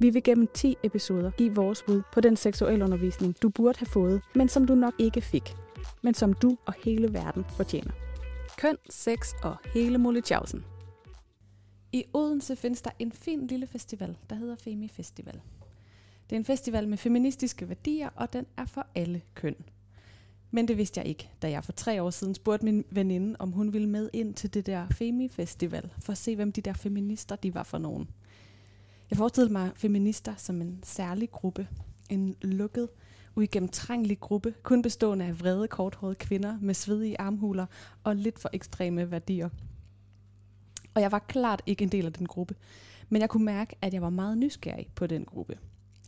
Vi vil gennem 10 episoder give vores bud på den seksualundervisning, du burde have fået, men som du nok ikke fik, men som du og hele verden fortjener. Køn, sex og hele Molletjavsen. I Odense findes der en fin lille festival, der hedder Femi Festival. Det er en festival med feministiske værdier, og den er for alle køn. Men det vidste jeg ikke, da jeg for tre år siden spurgte min veninde, om hun ville med ind til det der Femi-festival, for at se, hvem de der feminister de var for nogen. Jeg forestillede mig feminister som en særlig gruppe. En lukket, uigennemtrængelig gruppe, kun bestående af vrede, korthårede kvinder med svedige armhuler og lidt for ekstreme værdier. Og jeg var klart ikke en del af den gruppe, men jeg kunne mærke, at jeg var meget nysgerrig på den gruppe.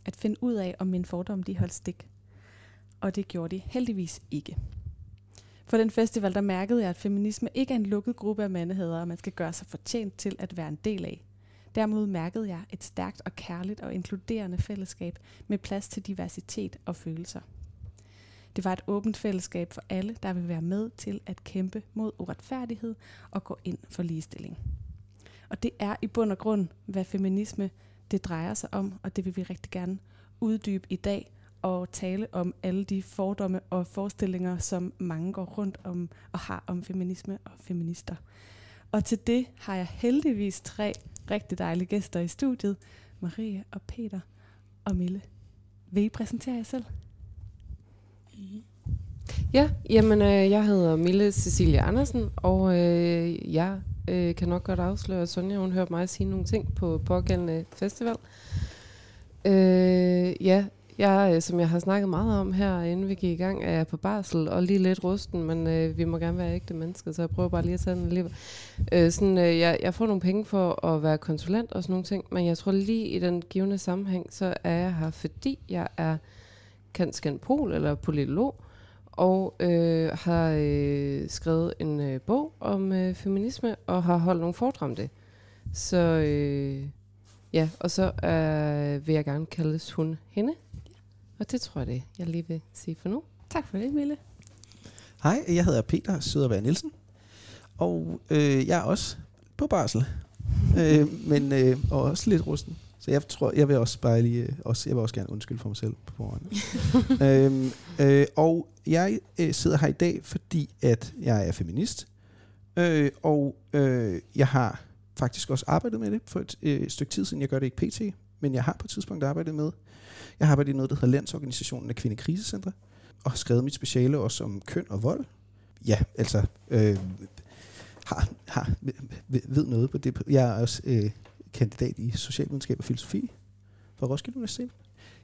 At finde ud af, om mine fordomme de holdt stik. Og det gjorde de heldigvis ikke. For den festival, der mærkede jeg, at feminisme ikke er en lukket gruppe af mandehedere, man skal gøre sig fortjent til at være en del af. Derimod mærkede jeg et stærkt og kærligt og inkluderende fællesskab med plads til diversitet og følelser. Det var et åbent fællesskab for alle, der vil være med til at kæmpe mod uretfærdighed og gå ind for ligestilling. Og det er i bund og grund, hvad feminisme det drejer sig om, og det vil vi rigtig gerne uddybe i dag og tale om alle de fordomme og forestillinger, som mange går rundt om og har om feminisme og feminister. Og til det har jeg heldigvis tre rigtig dejlige gæster i studiet. Maria og Peter og Mille. Vil I præsentere jer selv? Mm. Ja, jamen øh, jeg hedder Mille Cecilia Andersen, og øh, jeg øh, kan nok godt afsløre, at Sonja hun hørte mig sige nogle ting på pågældende festival. Øh, ja, jeg, øh, som jeg har snakket meget om her, inden vi gik i gang, er jeg på barsel og lige lidt rusten, men øh, vi må gerne være ægte mennesker, så jeg prøver bare lige at tage den alligevel. Øh, sådan, øh, jeg, jeg får nogle penge for at være konsulent og sådan nogle ting, men jeg tror lige i den givende sammenhæng, så er jeg her, fordi jeg er kansk pol eller politolog, og øh, har øh, skrevet en øh, bog om øh, feminisme, og har holdt nogle foredrag om det. Så øh, ja, og så øh, vil jeg gerne kaldes hun hende. Og det tror jeg det, jeg lige vil sige for nu. Tak for det, Mille. Hej, jeg hedder Peter Søderberg Nielsen, og øh, jeg er også på barsel, øh, men øh, og også lidt rusten. Så jeg tror, jeg vil også bare lige, øh, også, jeg vil også gerne undskylde for mig selv på forhånd. øhm, øh, og jeg øh, sidder her i dag, fordi at jeg er feminist, øh, og øh, jeg har faktisk også arbejdet med det for et øh, stykke tid siden. Jeg gør det ikke pt, men jeg har på et tidspunkt arbejdet med. Jeg har arbejdet i noget, der hedder Landsorganisationen af Kvindekrisecentre, og har skrevet mit speciale også om køn og vold. Ja, altså, øh, har, har, ved noget på det. Jeg er også øh, kandidat i socialvidenskab og filosofi fra Roskilde Universitet.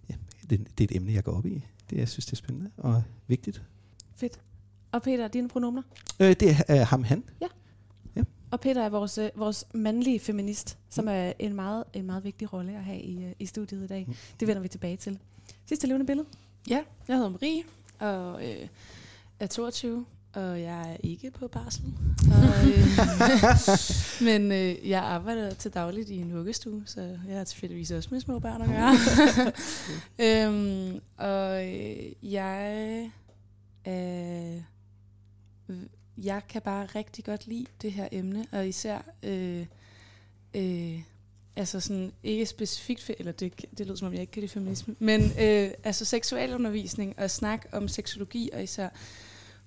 Ja, det, det er et emne, jeg går op i. Det, jeg synes, det er spændende og vigtigt. Fedt. Og Peter, dine pronomer? Øh, det er uh, ham, han. Ja. Ja. Og Peter er vores, uh, vores mandlige feminist, som mm. er en meget, en meget vigtig rolle at have i, uh, i studiet i dag. Mm. Det vender vi tilbage til. Sidste levende billede? Ja, jeg hedder Marie, og øh, er 22, og jeg er ikke på barsel. Og, øh, men øh, jeg arbejder til dagligt i en vuggestue, så jeg har tilfældigvis også med små børn at gøre. øhm, og øh, jeg, øh, jeg kan bare rigtig godt lide det her emne, og især... Øh, øh, altså sådan, ikke specifikt, eller det, det lyder som om jeg ikke kan lide feminisme, men øh, altså seksualundervisning og snak om seksologi, og især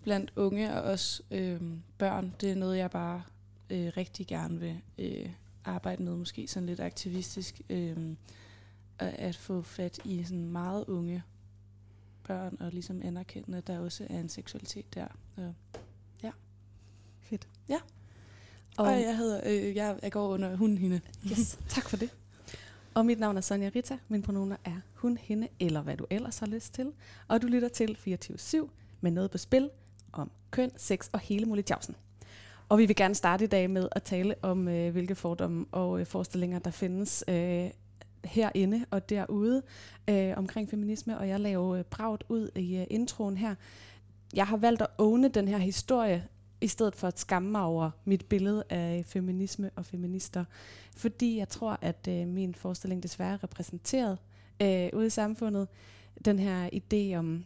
blandt unge og også øh, børn, det er noget, jeg bare øh, rigtig gerne vil øh, arbejde med, måske sådan lidt aktivistisk, øh, at få fat i sådan meget unge børn, og ligesom anerkende, at der også er en seksualitet der. Og, ja. Og, og jeg hedder, øh, jeg, jeg går under hun, hende. Yes, tak for det. Og mit navn er Sonja Rita. Min pronomer er hun, hende eller hvad du ellers har lyst til. Og du lytter til 24-7 med noget på spil om køn, sex og hele Molletjavsen. Og vi vil gerne starte i dag med at tale om, øh, hvilke fordomme og øh, forestillinger, der findes øh, herinde og derude øh, omkring feminisme. Og jeg laver øh, bragt ud i øh, introen her. Jeg har valgt at åne den her historie, i stedet for at skamme mig over mit billede af feminisme og feminister. Fordi jeg tror, at øh, min forestilling desværre er repræsenteret øh, ude i samfundet. Den her idé om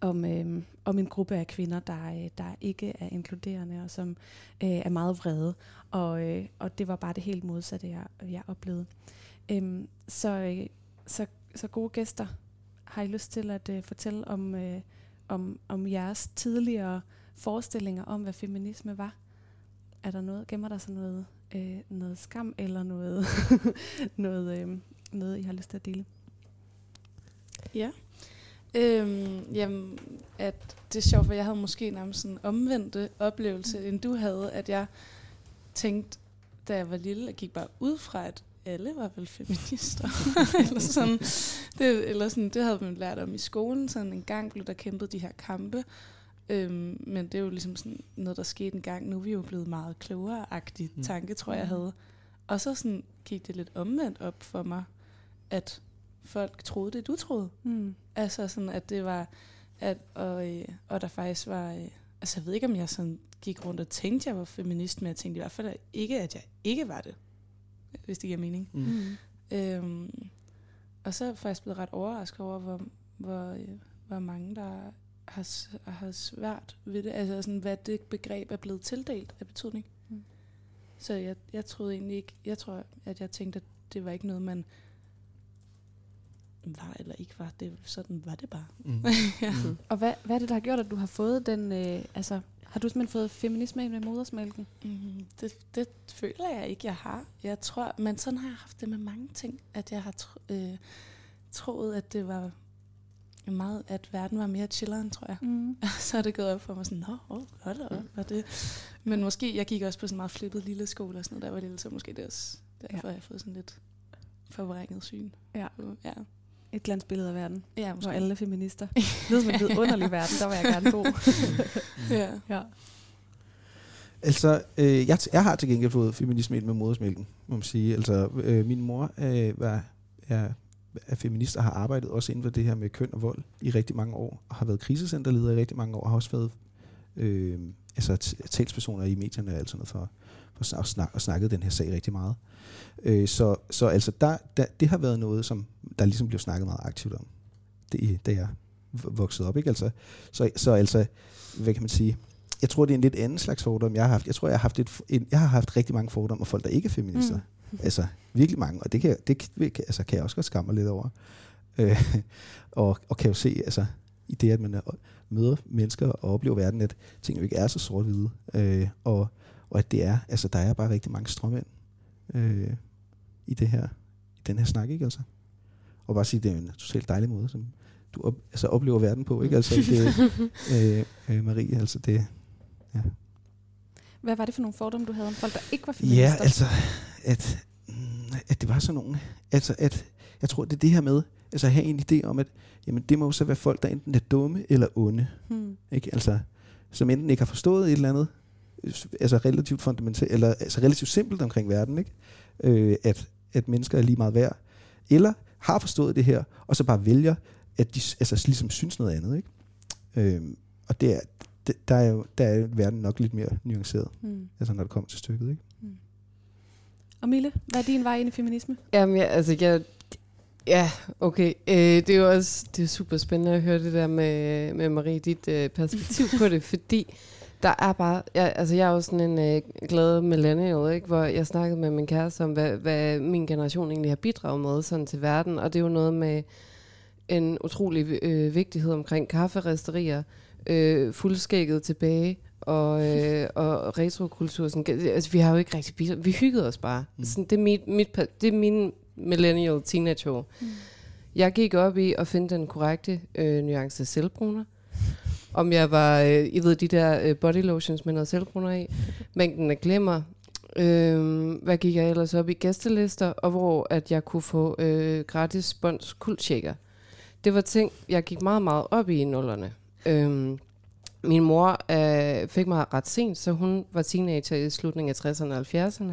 om, øh, om en gruppe af kvinder, der, øh, der ikke er inkluderende og som øh, er meget vrede. Og, øh, og det var bare det helt modsatte, jeg, jeg oplevede. Øh, så, øh, så, så gode gæster, har I lyst til at øh, fortælle om, øh, om, om jeres tidligere forestillinger om, hvad feminisme var? Er der noget, gemmer der sig noget, øh, noget skam eller noget, noget, øh, noget, I har lyst til at dele? Ja. Øhm, jamen, at det er sjovt, for jeg havde måske nærmest sådan en omvendte oplevelse, end du havde, at jeg tænkte, da jeg var lille, jeg gik bare ud fra, at alle var vel feminister. eller, sådan, det, eller sådan, det havde man lært om i skolen. Sådan en gang blev der kæmpet de her kampe. Øhm, men det er jo ligesom sådan noget, der skete en gang. Nu er vi jo blevet meget klogere-agtig Mm. tanke, tror jeg, jeg havde. Og så sådan gik det lidt omvendt op for mig, at folk troede det, du troede. Mm. Altså sådan, at det var, at, og, øh, og der faktisk var, øh, altså jeg ved ikke, om jeg sådan gik rundt og tænkte, jeg var feminist, men jeg tænkte i hvert fald ikke, at jeg ikke var det, hvis det giver mening. Mm. Mm. Øhm, og så er jeg faktisk blevet ret overrasket over, hvor, hvor, øh, hvor mange, der har, har svært ved det. Altså sådan, hvad det begreb er blevet tildelt af betydning. Mm. Så jeg, jeg troede egentlig ikke, jeg tror, at jeg tænkte, at det var ikke noget, man var eller ikke var. Det, sådan var det bare. Mm. ja. Mm. Og hvad, hvad er det, der har gjort, at du har fået den, øh, altså, har du simpelthen fået feminisme ind med modersmælken? Mm, det, det føler jeg ikke, jeg har. Jeg tror, men sådan har jeg haft det med mange ting, at jeg har tro, øh, troet, at det var meget, at verden var mere chilleren, tror jeg. Mm. så er det gået op for mig sådan, nå, oh, hold da op, var det. Men måske, jeg gik også på sådan en meget flippet lille skole og sådan noget, der var lille, så måske det også derfor, ja. jeg har fået sådan lidt forvrænget syn. Ja. Ja, Et glansbillede af verden, ja hvor måske. alle er feminister. Ved som en vidunderlig verden, der var jeg gerne bo. Ja. ja. Altså, øh, jeg, t- jeg har til gengæld fået feminisme ind med modersmælken, må man sige. Altså, øh, min mor øh, var, er, af feminist har arbejdet også inden for det her med køn og vold i rigtig mange år, og har været krisecenterleder i rigtig mange år, og har også været øh, altså, talspersoner i medierne og alt sådan noget for, for snak, og, snak, og snakket den her sag rigtig meget. Øh, så, så altså, der, der, det har været noget, som der ligesom blev snakket meget aktivt om, det, da jeg voksede op. Ikke? Altså, så, så altså, hvad kan man sige, jeg tror, det er en lidt anden slags fordom, jeg har haft. Jeg tror, jeg har haft, et, en, jeg har haft rigtig mange fordomme om folk, der ikke er feminister. Mm. Altså, virkelig mange. Og det kan, det kan, altså, kan jeg også godt skamme mig lidt over. Øh, og, og kan jo se, altså, i det, at man er- møder mennesker og oplever verden, at ting jo ikke er så sort-hvide. Øh, og, og at det er, altså, der er bare rigtig mange strømænd øh, i det her, i den her snak, ikke altså? Og bare sige, det er en totalt dejlig måde, som du op, altså, oplever verden på, ikke? Altså, det, øh, øh, Marie, altså det, Hvad var det for nogle fordomme, du havde om folk, der ikke var feminister? Ja, altså, at, mm, at det var sådan nogle, altså at, jeg tror, det er det her med, altså at have en idé om, at jamen, det må jo så være folk, der enten er dumme eller onde, Hmm. ikke? Altså, som enten ikke har forstået et eller andet, altså relativt fundamentalt, eller altså relativt simpelt omkring verden, ikke? Øh, at, at mennesker er lige meget værd, eller har forstået det her, og så bare vælger, at de altså, ligesom synes noget andet, ikke? Øh, og det er, det, der er jo der er verden nok lidt mere nuanceret, Hmm. altså når det kommer til stykket, ikke? Og Mille, hvad er din vej ind i feminisme? Jamen, ja, altså, jeg, ja, okay. Øh, det er jo også det er super spændende at høre det der med, med Marie, dit øh, perspektiv på det, fordi der er bare, jeg, altså jeg er jo sådan en øh, glad millennial, ikke, hvor jeg snakkede med min kæreste om, hvad, hvad min generation egentlig har bidraget med sådan til verden, og det er jo noget med en utrolig øh, vigtighed omkring kafferisterier, øh, fuldskægget tilbage, og, øh, og retrokultur. Sådan, altså, vi har jo ikke rigtig bidraget. Vi hyggede os bare. Mm. Sådan, det, er mit, mit, det er min millennial teenageår. Mm. Jeg gik op i at finde den korrekte øh, nuance af selvbruner. Om jeg var, øh, I ved, de der øh, body lotions med noget selvbruner i. Mængden af glimmer. Øh, hvad gik jeg ellers op i? Gæstelister, og hvor at jeg kunne få øh, gratis spons kultshaker. Det var ting, jeg gik meget, meget op i i nullerne. Øh, min mor øh, fik mig ret sent, så hun var teenager i slutningen af 60'erne og 70'erne.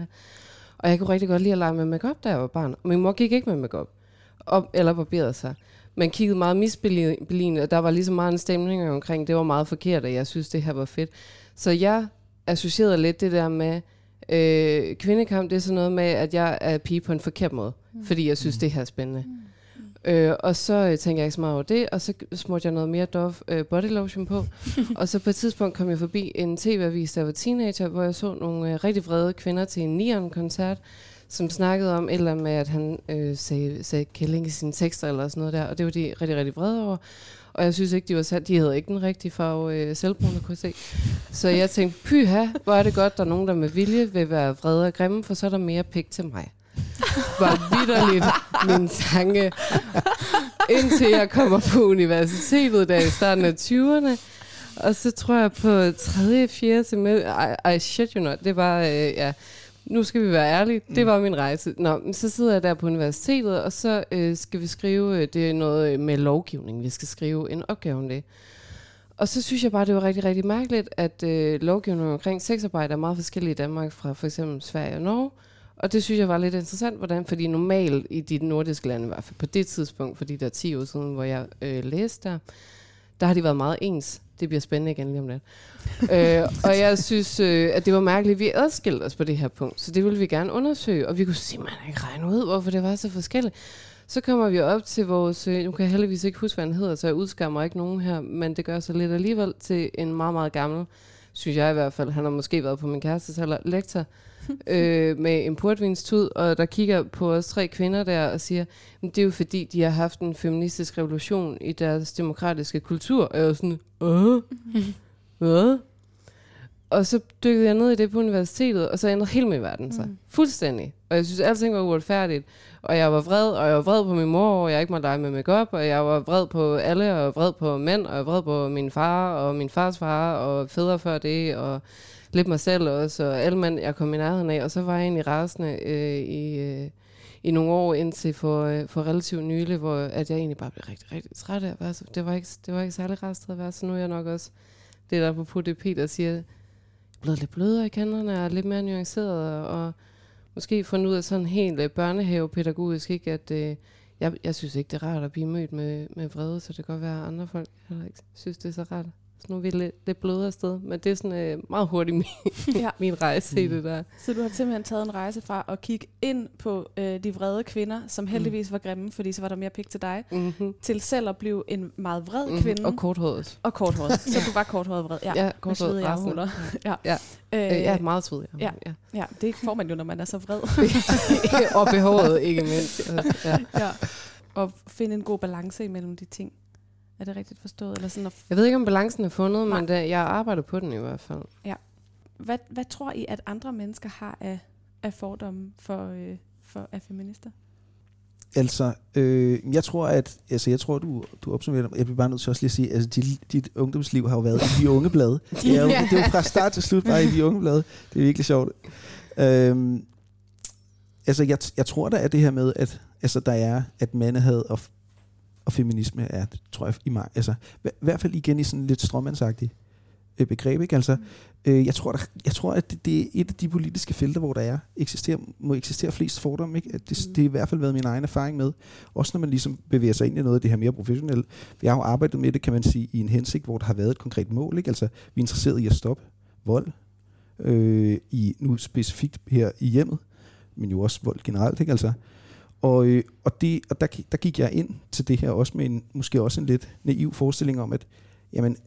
Og jeg kunne rigtig godt lide at lege med makeup, da jeg var barn. Og min mor gik ikke med makeup op, eller barberede sig. Man kiggede meget misbeligende, og der var ligesom meget en stemning omkring, det var meget forkert, og jeg synes, det her var fedt. Så jeg associerede lidt det der med, øh, kvindekamp, det er sådan noget med, at jeg er pige på en forkert måde, mm. fordi jeg synes, Mm. det her er spændende. Mm. Øh, og så øh, tænkte jeg ikke så meget over det, og så smurte jeg noget mere Dove øh, body lotion på. og så på et tidspunkt kom jeg forbi en tv-avis, der var teenager, hvor jeg så nogle øh, rigtig vrede kvinder til en Neon-koncert, som snakkede om et eller med, at han øh, sagde, sagde kælling i sine tekster eller sådan noget der, og det var de rigtig, rigtig vrede over. Og jeg synes ikke, de var sat. De havde ikke den rigtige farve øh, selvbrune, kunne se. Så jeg tænkte, pyha, hvor er det godt, der er nogen, der med vilje vil være vrede og grimme, for så er der mere pik til mig. Var vidderligt min tanke, indtil jeg kommer på universitetet der i starten af 20'erne. Og så tror jeg på 3. 4. semester, I, I shit you not, det var, øh, ja, nu skal vi være ærlige, det var min rejse. Nå, men så sidder jeg der på universitetet, og så øh, skal vi skrive, øh, det er noget øh, med lovgivning, vi skal skrive en opgave om det. Og så synes jeg bare, det var rigtig, rigtig mærkeligt, at øh, lovgivningen omkring sexarbejde er meget forskellig i Danmark fra for eksempel Sverige og Norge. Og det synes jeg var lidt interessant, hvordan, fordi normalt i de nordiske lande, i hvert fald på det tidspunkt, for de der 10 år siden, hvor jeg øh, læste der, der har de været meget ens. Det bliver spændende igen lige om lidt. øh, og jeg synes, øh, at det var mærkeligt, at vi adskilte os på det her punkt. Så det ville vi gerne undersøge, og vi kunne simpelthen ikke regne ud, hvorfor det var så forskelligt. Så kommer vi op til vores, øh, nu kan jeg heldigvis ikke huske, hvad han hedder, så jeg udskammer ikke nogen her, men det gør så lidt alligevel til en meget, meget gammel, synes jeg i hvert fald, han har måske været på min kærestes alder, lektor, øh, med en portvinstud, og der kigger på os tre kvinder der og siger, det er jo fordi, de har haft en feministisk revolution i deres demokratiske kultur. Og jeg var sådan, Åh? Hvad? Og så dykkede jeg ned i det på universitetet, og så ændrede hele min verden sig. Mm. Fuldstændig. Og jeg synes, at alting var uretfærdigt. Og jeg var vred, og jeg var vred på min mor, og jeg ikke måtte lege med makeup, og jeg var vred på alle, og vred på mænd, og jeg var vred på min far, og min fars far, og fædre før det, og lidt mig selv også, og alle mænd, jeg kom i nærheden af. Og så var jeg egentlig rasende øh, i, øh, i nogle år indtil for, øh, for relativt nylig, hvor at jeg egentlig bare blev rigtig, rigtig træt af at være så. Det var ikke, det var ikke særlig rart at være, så nu er jeg nok også det der på det Peter siger, blevet lidt blødere i kanterne og lidt mere nuanceret, og måske fundet ud af sådan helt øh, børnehavepædagogisk, ikke, at øh, jeg, jeg synes ikke, det er rart at blive mødt med, med vrede, så det kan godt være, at andre folk heller ikke synes, det er så rart. Så nu er vi lidt, lidt blødere afsted. Men det er sådan øh, meget hurtigt min, ja. min rejse i det der. Så du har simpelthen taget en rejse fra at kigge ind på øh, de vrede kvinder, som heldigvis var grimme, fordi så var der mere pik til dig, Mm-hmm. til selv at blive en meget vred Mm-hmm. kvinde. Og korthåret. og korthåret. så du var korthåret vred. Ja, Ja, med korthåret armhuler. ja. Ja. Øh, Øh, ja, meget sved. ja. ja. ja, det får man jo, når man er så vred. og behovet, ikke mindst. Ja. ja. Og finde en god balance imellem de ting. Er det rigtigt forstået? Eller sådan at Jeg ved ikke, om balancen er fundet, Nej. men det, jeg arbejder på den i hvert fald. hvad, hvad tror I, at andre mennesker har af, af fordomme for, øh, for af feminister? Altså, øh, jeg tror, at altså, jeg tror, du, du opsummerer det. Jeg bliver bare nødt til også lige at sige, altså, dit, dit ungdomsliv har jo været i de unge blade. Det er jo, det er jo fra start til slut bare i de unge blade. Det er virkelig sjovt. Øhm, altså, jeg, jeg tror da, at det her med, at altså, der er, at mandehad og, og feminisme er, tror jeg, i mig, altså, i hvert fald igen i sådan lidt stråmandsagtigt øh, begreb, ikke? Altså, øh, jeg, tror, der, jeg tror, at det, det er et af de politiske felter, hvor der er, eksisterer, må eksistere flest fordomme, ikke? At det, Mm. det er i hvert fald været min egen erfaring med, også når man ligesom bevæger sig ind i noget af det her mere professionelle. Jeg har jo arbejdet med det, kan man sige, i en hensigt, hvor der har været et konkret mål, ikke? Altså, vi er interesseret i at stoppe vold, øh, i, nu specifikt her i hjemmet, men jo også vold generelt, ikke? Altså, og, øh, og, det, og der, der gik jeg ind til det her også med en, måske også en lidt naiv forestilling om, at jamen,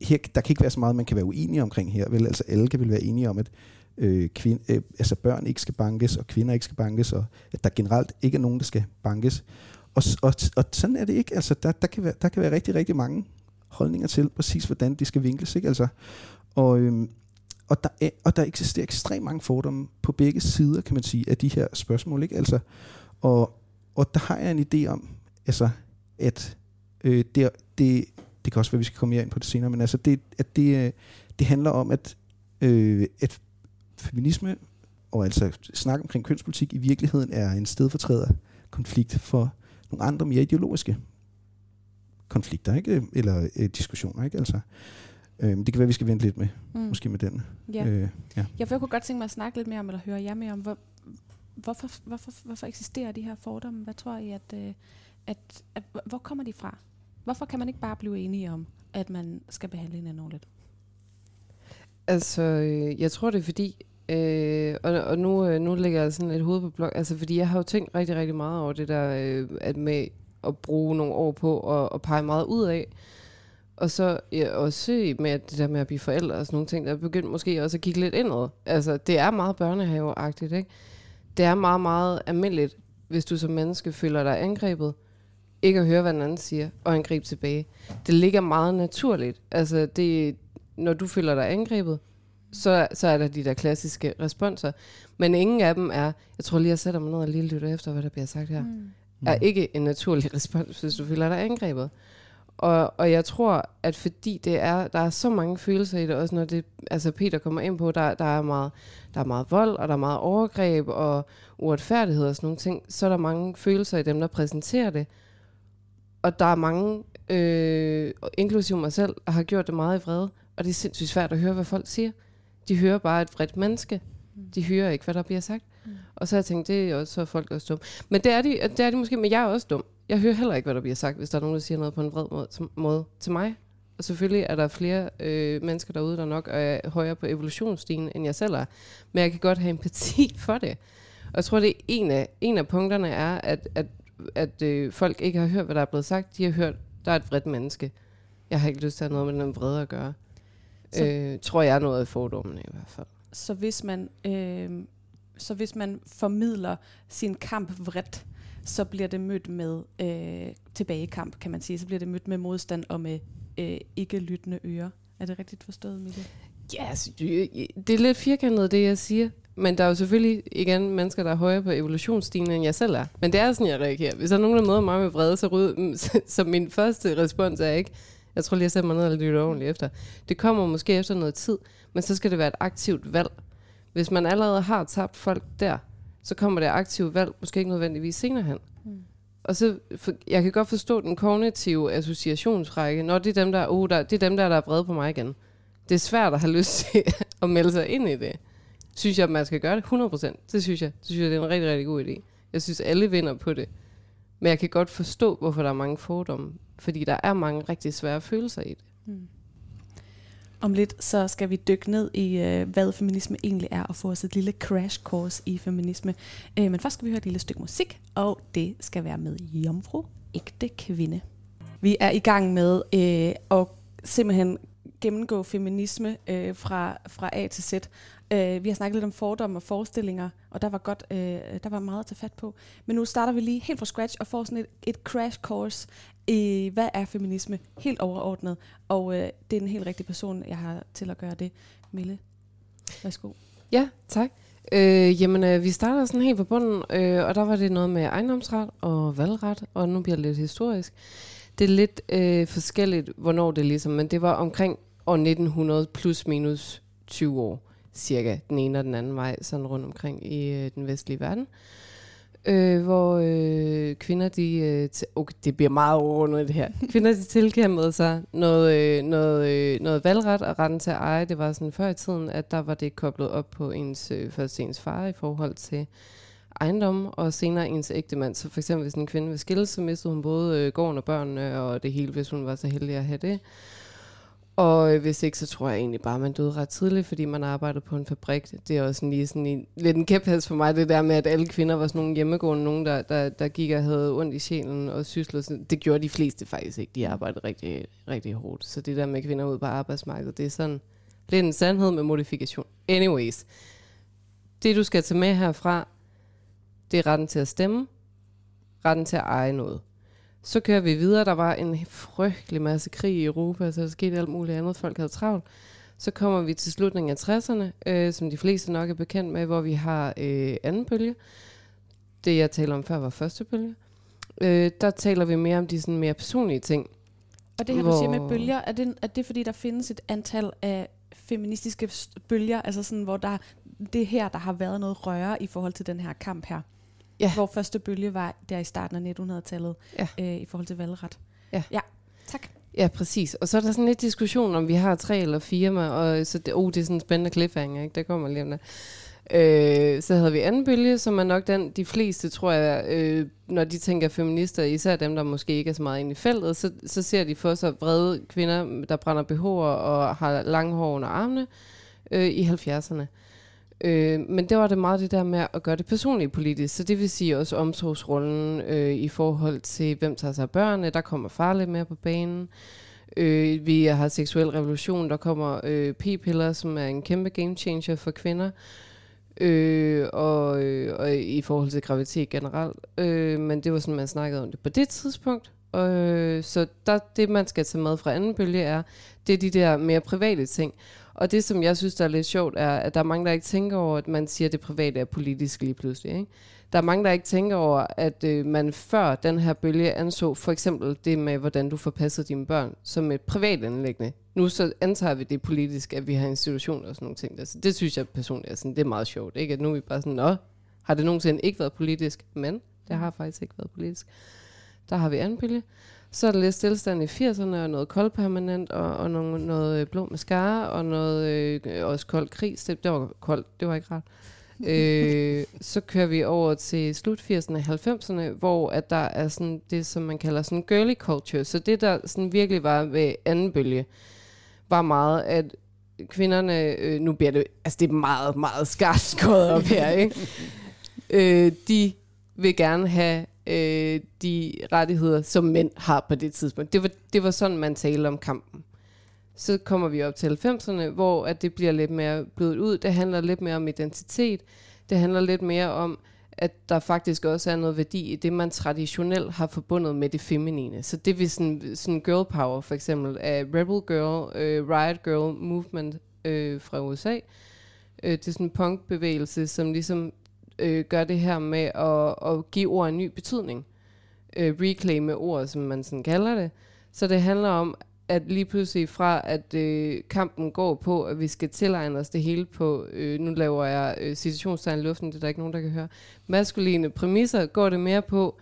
her, der kan ikke være så meget, man kan være uenige omkring her. Vel? Altså alle kan vel være enige om, at øh, kvind, øh, altså børn ikke skal bankes, og kvinder ikke skal bankes, og at der generelt ikke er nogen, der skal bankes. Og, og, og sådan er det ikke. Altså, der, der, kan være, der kan være rigtig, rigtig mange holdninger til, præcis hvordan de skal vinkles. Ikke? Altså, og, øhm, og, der er, og der eksisterer ekstremt mange fordomme på begge sider, kan man sige, af de her spørgsmål. Ikke? Altså, og, og der har jeg en idé om, altså, at øh, det, det, det kan også være, at vi skal komme mere ind på det senere, men altså det, at det, øh, det handler om, at, øh, at feminisme og altså snak omkring kønspolitik i virkeligheden er en stedfortræder konflikt for nogle andre mere ideologiske konflikter, ikke? Eller øh, diskussioner, ikke? Altså, øh, det kan være, at vi skal vente lidt med, Mm. måske med den. Ja. Øh, ja. Jeg kunne godt tænke mig at snakke lidt mere om, eller høre jer mere om, hvor, hvorfor, hvorfor, hvorfor eksisterer de her fordomme? Hvad tror I, at, øh, at, at, hvor kommer de fra? Hvorfor kan man ikke bare blive enige om, at man skal behandle hinanden ordentligt? Altså, øh, jeg tror det er fordi, øh, og, og nu, øh, nu lægger jeg sådan et hoved på blok, altså fordi jeg har jo tænkt rigtig, rigtig meget over det der, øh, at med at bruge nogle år på at, at pege meget ud af, og så ja, også med at det der med at blive forældre og sådan nogle ting, der er begyndt måske også at kigge lidt indad. Altså, det er meget børnehaveagtigt, ikke? Det er meget, meget almindeligt, hvis du som menneske føler dig angrebet, ikke at høre, hvad den anden siger, og angribe tilbage. Det ligger meget naturligt. Altså, det, når du føler dig angrebet, så, så er der de der klassiske responser. Men ingen af dem er, jeg tror lige, jeg sætter mig ned og lige lytter efter, hvad der bliver sagt her, mm. er ikke en naturlig respons, hvis du føler dig angrebet. Og, og jeg tror, at fordi det er, der er så mange følelser i det, også når det, altså Peter kommer ind på, der, der, er meget, der er meget vold, og der er meget overgreb, og uretfærdighed og sådan nogle ting, så er der mange følelser i dem, der præsenterer det. Og der er mange, øh, inklusive mig selv, der har gjort det meget i vrede, og det er sindssygt svært at høre, hvad folk siger. De hører bare et vredt menneske. De hører ikke, hvad der bliver sagt. Mm. Og så har jeg tænkt, det er også, så er folk også dumme. Men det er, de, det er de måske, men jeg er også dum. Jeg hører heller ikke, hvad der bliver sagt, hvis der er nogen, der siger noget på en vred måde til, måde til mig. Og selvfølgelig er der flere øh, mennesker derude, der nok er højere på evolutionsstigen, end jeg selv er. Men jeg kan godt have empati for det. Og jeg tror, det er en af, en af punkterne er, at, at, at øh, folk ikke har hørt, hvad der er blevet sagt. De har hørt, der er et vredt menneske. Jeg har ikke lyst til at have noget med den vrede at gøre. Så, øh, tror jeg er noget af fordommene i hvert fald. Så hvis man, øh, så hvis man formidler sin kamp vredt, så bliver det mødt med øh, tilbagekamp, kan man sige. Så bliver det mødt med modstand og med øh, ikke lyttende ører. Er det rigtigt forstået, Mille? Ja, altså, yes, øh, det er lidt firkantet, det jeg siger. Men der er jo selvfølgelig igen mennesker, der er højere på evolutionsstigen, end jeg selv er. Men det er sådan, jeg reagerer. Hvis der er nogen, der møder mig med vrede, så, ryd, så min første respons er ikke, jeg tror lige, jeg sætter mig ned og lytter ordentligt efter. Det kommer måske efter noget tid, men så skal det være et aktivt valg. Hvis man allerede har tabt folk der, så kommer det aktivt valg, måske ikke nødvendigvis senere hen. Mm. Og så, for, jeg kan godt forstå den kognitive associationsrække, når det er dem, der, oh, der, det er dem der, der er vrede på mig igen. Det er svært at have lyst til at melde sig ind i det. Synes jeg, at man skal gøre det 100%. Det synes jeg. Det synes jeg, det er en rigtig, rigtig god idé. Jeg synes, alle vinder på det. Men jeg kan godt forstå, hvorfor der er mange fordomme. Fordi der er mange rigtig svære følelser i det. Mm. Om lidt så skal vi dykke ned i, øh, hvad feminisme egentlig er, og få os et lille crash course i feminisme. Øh, men først skal vi høre et lille stykke musik, og det skal være med Jomfru, ægte kvinde. Vi er i gang med øh, at simpelthen gennemgå feminisme øh, fra, fra A til Z. Øh, vi har snakket lidt om fordomme og forestillinger, og der var godt, øh, der var meget at tage fat på. Men nu starter vi lige helt fra scratch og får sådan et, et crash course i, hvad er feminisme helt overordnet. Og øh, det er en helt rigtig person, jeg har til at gøre det. Mille, værsgo. Ja, tak. Øh, jamen, øh, vi starter sådan helt på bunden, øh, og der var det noget med ejendomsret og valgret, og nu bliver det lidt historisk. Det er lidt øh, forskelligt, hvornår det ligesom, men det var omkring år 1900 plus minus 20 år cirka den ene og den anden vej, sådan rundt omkring i øh, den vestlige verden. Øh, øh, hvor øh, kvinder, de, øh, okay, det bliver meget overordnet det her, kvinder, de tilkæmpede sig noget, øh, noget, øh, noget valgret og retten til at eje. Det var sådan før i tiden, at der var det koblet op på ens, øh, først ens far i forhold til ejendom, og senere ens ægtemand. Så for eksempel, hvis en kvinde vil skille, så mistede hun både øh, gården og børnene, og det hele, hvis hun var så heldig at have det. Og øh, hvis ikke, så tror jeg egentlig bare, at man døde ret tidligt, fordi man arbejdede på en fabrik. Det er også lige sådan en, lidt en kæphest for mig, det der med, at alle kvinder var sådan nogle hjemmegående, nogen, der, der, der gik og havde ondt i sjælen og syslede. Det gjorde de fleste faktisk ikke. De arbejdede rigtig, rigtig hårdt. Så det der med kvinder ud på arbejdsmarkedet, det er sådan lidt en sandhed med modifikation. Anyways, det du skal tage med herfra, det er retten til at stemme, retten til at eje noget. Så kører vi videre. Der var en frygtelig masse krig i Europa, så der skete alt muligt andet. Folk havde travlt. Så kommer vi til slutningen af 60'erne, øh, som de fleste nok er bekendt med, hvor vi har øh, anden bølge. Det, jeg taler om før, var første bølge. Øh, der taler vi mere om de sådan mere personlige ting. Og det her, hvor... du siger med bølger, er det, er det fordi, der findes et antal af feministiske bølger, altså sådan, hvor der, det her, der har været noget røre i forhold til den her kamp her? Ja. Hvor første bølge var der i starten af 1900-tallet ja. øh, i forhold til valgret. Ja. ja, tak. Ja, præcis. Og så er der sådan lidt diskussion om, vi har tre eller fire, og så det, oh, det er sådan en spændende cliffhanger, ikke? Der kommer lige om det. Øh, så havde vi anden bølge, som er nok den, de fleste, tror jeg, øh, når de tænker feminister, især dem, der måske ikke er så meget inde i feltet, så, så ser de for sig vrede kvinder, der brænder behov og har lange hår under armene øh, i 70'erne. Øh, men det var det meget det der med at gøre det personligt politisk, så det vil sige også omsorgsrollen øh, i forhold til, hvem tager sig af børnene, der kommer far lidt mere på banen. Øh, vi har seksuel revolution, der kommer øh, p-piller, som er en kæmpe game changer for kvinder. øh, og, øh, og i forhold til graviditet generelt. Øh, men det var sådan, man snakkede om det på det tidspunkt. Øh, så der, det, man skal tage med fra anden bølge, er, det er de der mere private ting. Og det, som jeg synes, der er lidt sjovt, er, at der er mange, der ikke tænker over, at man siger, at det private er politisk lige pludselig. Ikke? Der er mange, der ikke tænker over, at øh, man før den her bølge anså for eksempel det med, hvordan du får passet dine børn, som et privat anlæggende. Nu så antager vi det politisk, at vi har institutioner og sådan nogle ting. Der. Så det synes jeg personligt er, sådan, det er meget sjovt. Ikke? At nu er vi bare sådan, nå, har det nogensinde ikke været politisk? Men det har faktisk ikke været politisk. Der har vi anden bølge. Så er der lidt stillestand i 80'erne, og noget kold permanent, og, og noget, noget blå mascara, og noget øh, også kold krig. Det, det var koldt, det var ikke rart. øh, så kører vi over til slut 80'erne og 90'erne, hvor at der er sådan det, som man kalder sådan girly culture. Så det, der sådan virkelig var ved anden bølge, var meget, at kvinderne, øh, nu bliver det, altså det er meget, meget skarpt skåret op her, ikke? øh, de vil gerne have øh, de rettigheder, som mænd har på det tidspunkt. Det var, det var sådan, man talte om kampen. Så kommer vi op til 90'erne, hvor at det bliver lidt mere blødt ud. Det handler lidt mere om identitet. Det handler lidt mere om, at der faktisk også er noget værdi i det, man traditionelt har forbundet med det feminine. Så det vil sådan, sådan girl power for eksempel af Rebel Girl, øh, Riot Girl Movement øh, fra USA. Øh, det er sådan en punkbevægelse, som ligesom øh, gør det her med at, at give ord en ny betydning. Øh, reclaime ord, som man sådan kalder det. Så det handler om, at lige pludselig fra, at øh, kampen går på, at vi skal tilegne os det hele på, øh, nu laver jeg øh, situationstegn i luften, det er der ikke nogen, der kan høre, maskuline præmisser, går det mere på,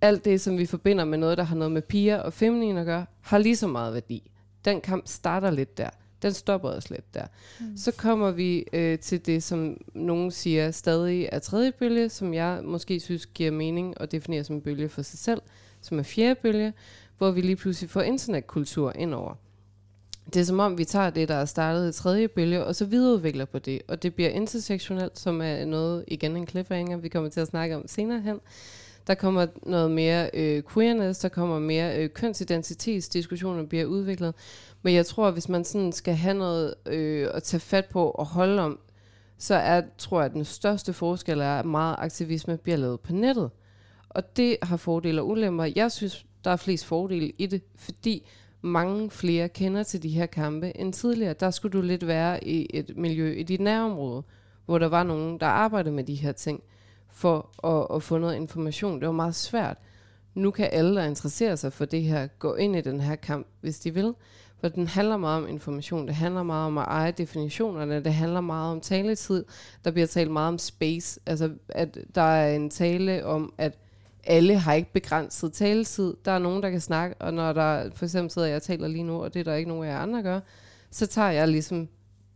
alt det, som vi forbinder med noget, der har noget med piger og feminin at gøre, har lige så meget værdi. Den kamp starter lidt der. Den stopper os lidt der. Mm. Så kommer vi øh, til det, som nogen siger stadig er tredje bølge, som jeg måske synes giver mening og definerer som en bølge for sig selv, som er fjerde bølge, hvor vi lige pludselig får internetkultur indover. Det er som om, vi tager det, der er startet i tredje bølge, og så videreudvikler på det. Og det bliver intersektionelt, som er noget, igen en cliffhanger, vi kommer til at snakke om senere hen. Der kommer noget mere øh, queerness, der kommer mere øh, kønsidentitetsdiskussioner bliver udviklet. Men jeg tror, at hvis man sådan skal have noget øh, at tage fat på og holde om, så er, tror jeg, at den største forskel er, at meget aktivisme bliver lavet på nettet. Og det har fordele og ulemper. Jeg synes, der er flest fordele i det, fordi mange flere kender til de her kampe end tidligere. Der skulle du lidt være i et miljø i dit nærområde, hvor der var nogen, der arbejdede med de her ting, for at, at få noget information. Det var meget svært. Nu kan alle, der interesserer sig for det her, gå ind i den her kamp, hvis de vil. For den handler meget om information, det handler meget om at eje definitionerne, det handler meget om taletid. Der bliver talt meget om space, altså at der er en tale om, at alle har ikke begrænset taletid. Der er nogen, der kan snakke, og når der for eksempel sidder jeg og taler lige nu, og det er der ikke nogen af jer andre gør, så tager jeg ligesom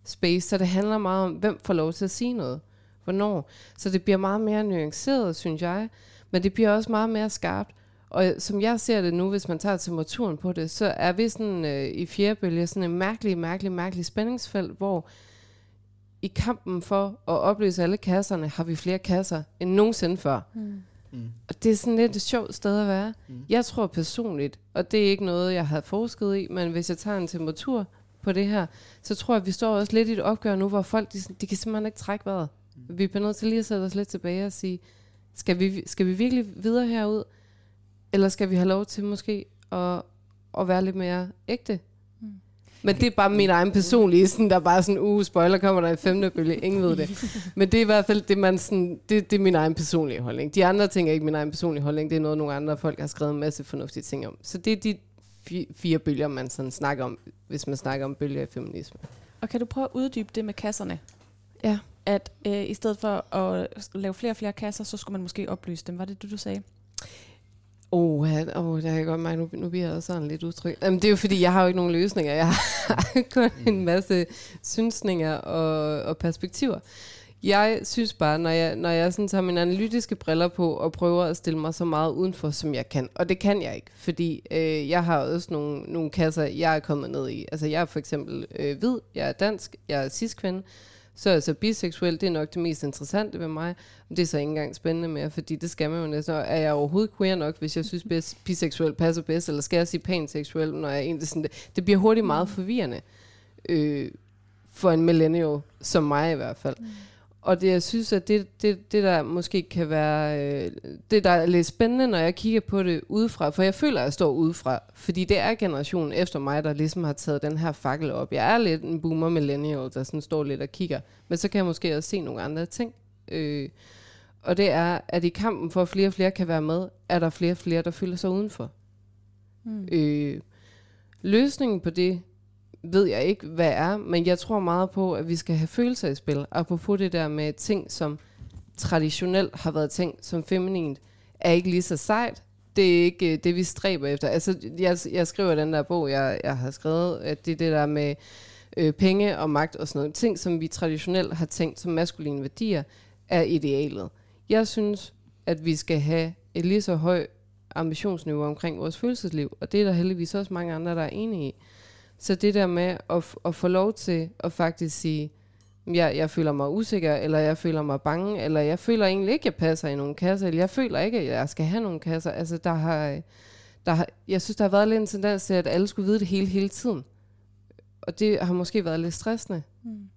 space. Så det handler meget om, hvem får lov til at sige noget. Hvornår. Så det bliver meget mere nuanceret, synes jeg. Men det bliver også meget mere skarpt. Og som jeg ser det nu, hvis man tager temperaturen på det, så er vi sådan øh, i fjerde bølge sådan en mærkelig, mærkelig, mærkelig spændingsfelt, hvor i kampen for at opløse alle kasserne, har vi flere kasser end nogensinde før. Mm. Mm. Og det er sådan lidt et sjovt sted at være. Mm. Jeg tror personligt, og det er ikke noget, jeg har forsket i, men hvis jeg tager en temperatur på det her, så tror jeg, at vi står også lidt i et opgør nu, hvor folk, de, de kan simpelthen ikke trække vejret. Mm. Vi er nødt til lige at sætte os lidt tilbage og sige, skal vi, skal vi virkelig videre herud? Eller skal vi have lov til måske at, at være lidt mere ægte? Mm. Men det er bare min egen personlige, sådan, der er bare sådan, uh, spoiler, kommer der i femte bølge, ingen ved det. Men det er i hvert fald, det, man sådan, det, det er min egen personlige holdning. De andre ting er ikke min egen personlige holdning, det er noget, nogle andre folk har skrevet en masse fornuftige ting om. Så det er de fire bølger, man sådan snakker om, hvis man snakker om bølger af feminisme. Og kan du prøve at uddybe det med kasserne? Ja. At øh, i stedet for at lave flere og flere kasser, så skulle man måske oplyse dem. Var det det, du sagde? Oh, ja, oh, det er godt mig. Nu, nu bliver jeg også sådan lidt udtryk. Jamen, det er jo fordi, jeg har jo ikke nogen løsninger. Jeg har kun en masse synsninger og, og perspektiver. Jeg synes bare, når jeg, når jeg sådan tager mine analytiske briller på og prøver at stille mig så meget udenfor, som jeg kan, og det kan jeg ikke, fordi øh, jeg har også nogle, nogle kasser, jeg er kommet ned i. Altså jeg er for eksempel øh, hvid, jeg er dansk, jeg er cis-kvinde, så altså biseksuel, det er nok det mest interessante ved mig. Det er så ikke engang spændende mere, fordi det skal man jo næsten. Er jeg overhovedet queer nok, hvis jeg synes, biseksuel passer bedst, eller skal jeg sige panseksuel, når jeg egentlig sådan det, det bliver hurtigt meget forvirrende. Øh, for en millennial, som mig i hvert fald. Mm. Og det, jeg synes, at det, det, det der måske kan være, øh, det der er lidt spændende, når jeg kigger på det udefra, for jeg føler, at jeg står udefra, fordi det er generationen efter mig, der ligesom har taget den her fakkel op. Jeg er lidt en boomer millennial, der sådan står lidt og kigger, men så kan jeg måske også se nogle andre ting. Øh, og det er, at i kampen for, at flere og flere kan være med, er der flere og flere, der føler sig udenfor. Mm. Øh, løsningen på det ved jeg ikke, hvad er, men jeg tror meget på, at vi skal have følelser i spil. Apropos det der med ting, som traditionelt har været ting som feminint, er ikke lige så sejt. Det er ikke øh, det, vi stræber efter. Altså, jeg, jeg skriver den der bog, jeg, jeg har skrevet, at det er det der med øh, penge og magt og sådan noget. Ting, som vi traditionelt har tænkt som maskuline værdier, er idealet. Jeg synes, at vi skal have et lige så højt ambitionsniveau omkring vores følelsesliv, og det er der heldigvis også mange andre, der er enige i. Så det der med at, at få lov til at faktisk sige, jeg, jeg føler mig usikker, eller jeg føler mig bange, eller jeg føler egentlig ikke, at jeg passer i nogle kasser, eller jeg føler ikke, at jeg skal have nogle kasser. Altså, der har, der har, jeg synes, der har været lidt en tendens til, at alle skulle vide det hele, hele tiden. Og det har måske været lidt stressende. Mm.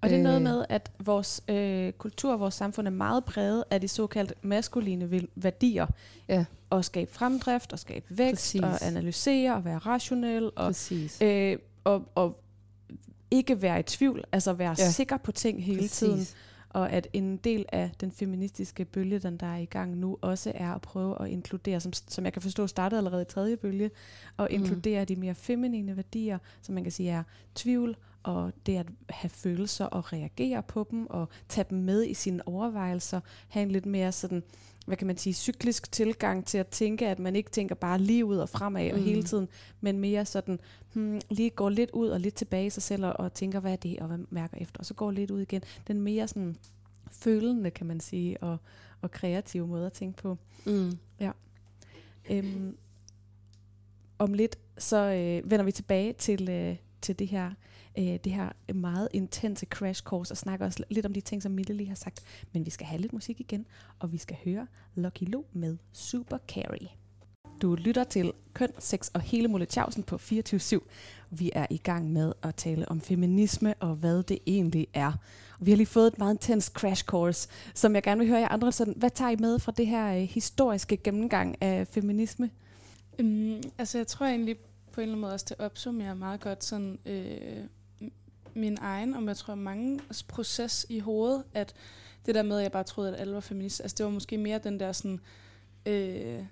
Og det er noget øh. med, at vores øh, kultur og vores samfund er meget præget af de såkaldte maskuline værdier. Ja. At skabe fremdrift, og skabe vækst, Præcis. og analysere, og være rationel, og, øh, og, og ikke være i tvivl, altså være ja. sikker på ting hele Præcis. tiden. Og at en del af den feministiske bølge, den der er i gang nu, også er at prøve at inkludere, som, som jeg kan forstå startede allerede i tredje bølge, og mm. inkludere de mere feminine værdier, som man kan sige er tvivl, og det at have følelser og reagere på dem, og tage dem med i sine overvejelser, have en lidt mere sådan, hvad kan man sige, cyklisk tilgang til at tænke, at man ikke tænker bare lige ud og fremad mm. og hele tiden, men mere sådan, hmm, lige går lidt ud og lidt tilbage i sig selv og, og tænker, hvad er det, og hvad mærker efter, og så går lidt ud igen. Den mere sådan følende, kan man sige, og, og kreative måde at tænke på. Mm. Ja. Øhm, om lidt, så øh, vender vi tilbage til, øh, til det her øh, det her meget intense crash course og snakker også lidt om de ting, som Mille lige har sagt. Men vi skal have lidt musik igen, og vi skal høre Lucky Lo med Super Carry. Du lytter til Køn, Sex og hele Mulle Tjavsen på 24 Vi er i gang med at tale om feminisme og hvad det egentlig er. Og vi har lige fået et meget intens crash course, som jeg gerne vil høre jer andre. Sådan, hvad tager I med fra det her øh, historiske gennemgang af feminisme? Um, altså jeg tror egentlig på en eller anden måde også, det opsummerer meget godt sådan, øh, min egen, og jeg tror mange proces i hovedet, at det der med, at jeg bare troede, at alle var feminister, altså det var måske mere den der sådan, øh,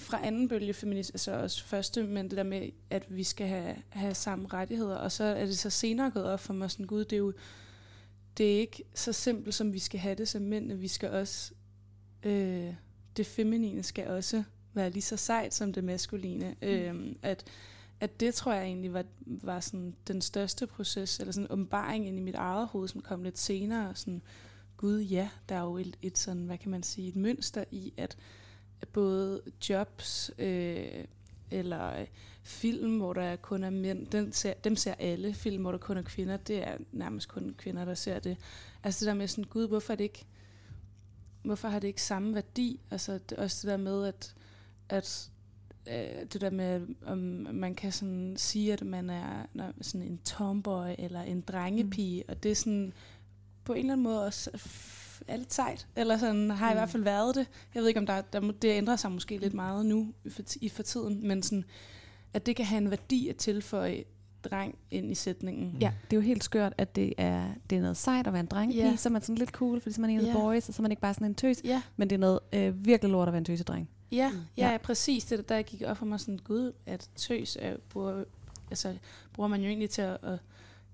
fra anden bølge feminist, altså også første, men det der med, at vi skal have, have samme rettigheder, og så er det så senere gået op for mig sådan, gud, det er jo det er ikke så simpelt, som vi skal have det som mænd, vi skal også, øh, det feminine skal også være lige så sejt som det maskuline. Mm. Øh, at at det tror jeg egentlig var, var sådan den største proces, eller sådan en åbenbaring ind i mit eget hoved, som kom lidt senere. Sådan, Gud ja, der er jo et, et sådan, hvad kan man sige, et mønster i, at, både jobs øh, eller øh, film, hvor der kun er mænd, den ser, dem ser alle. Film, hvor der kun er kvinder, det er nærmest kun kvinder, der ser det. Altså det der med sådan, Gud, hvorfor er det ikke, hvorfor har det ikke samme værdi? Altså det, også det der med, at, at øh, det der med, om man kan sådan sige, at man er sådan en tomboy eller en drengepige, mm. og det er sådan på en eller anden måde også er lidt sejt, eller sådan har mm. i hvert fald været det. Jeg ved ikke, om der, der det ændrer sig måske lidt meget nu for, i for tiden, men sådan, at det kan have en værdi at tilføje dreng ind i sætningen. Ja, det er jo helt skørt, at det er, det er noget sejt at være en dreng. Ja. Så er man sådan lidt cool, fordi så er man en af yeah. boys, og så er man ikke bare sådan en tøs. Ja. Men det er noget øh, virkelig lort at være en tøsedreng. Ja, mm. ja, ja, præcis. Det der, gik op for mig sådan, gud, at tøs er, bruger, altså, bruger man jo egentlig til at, at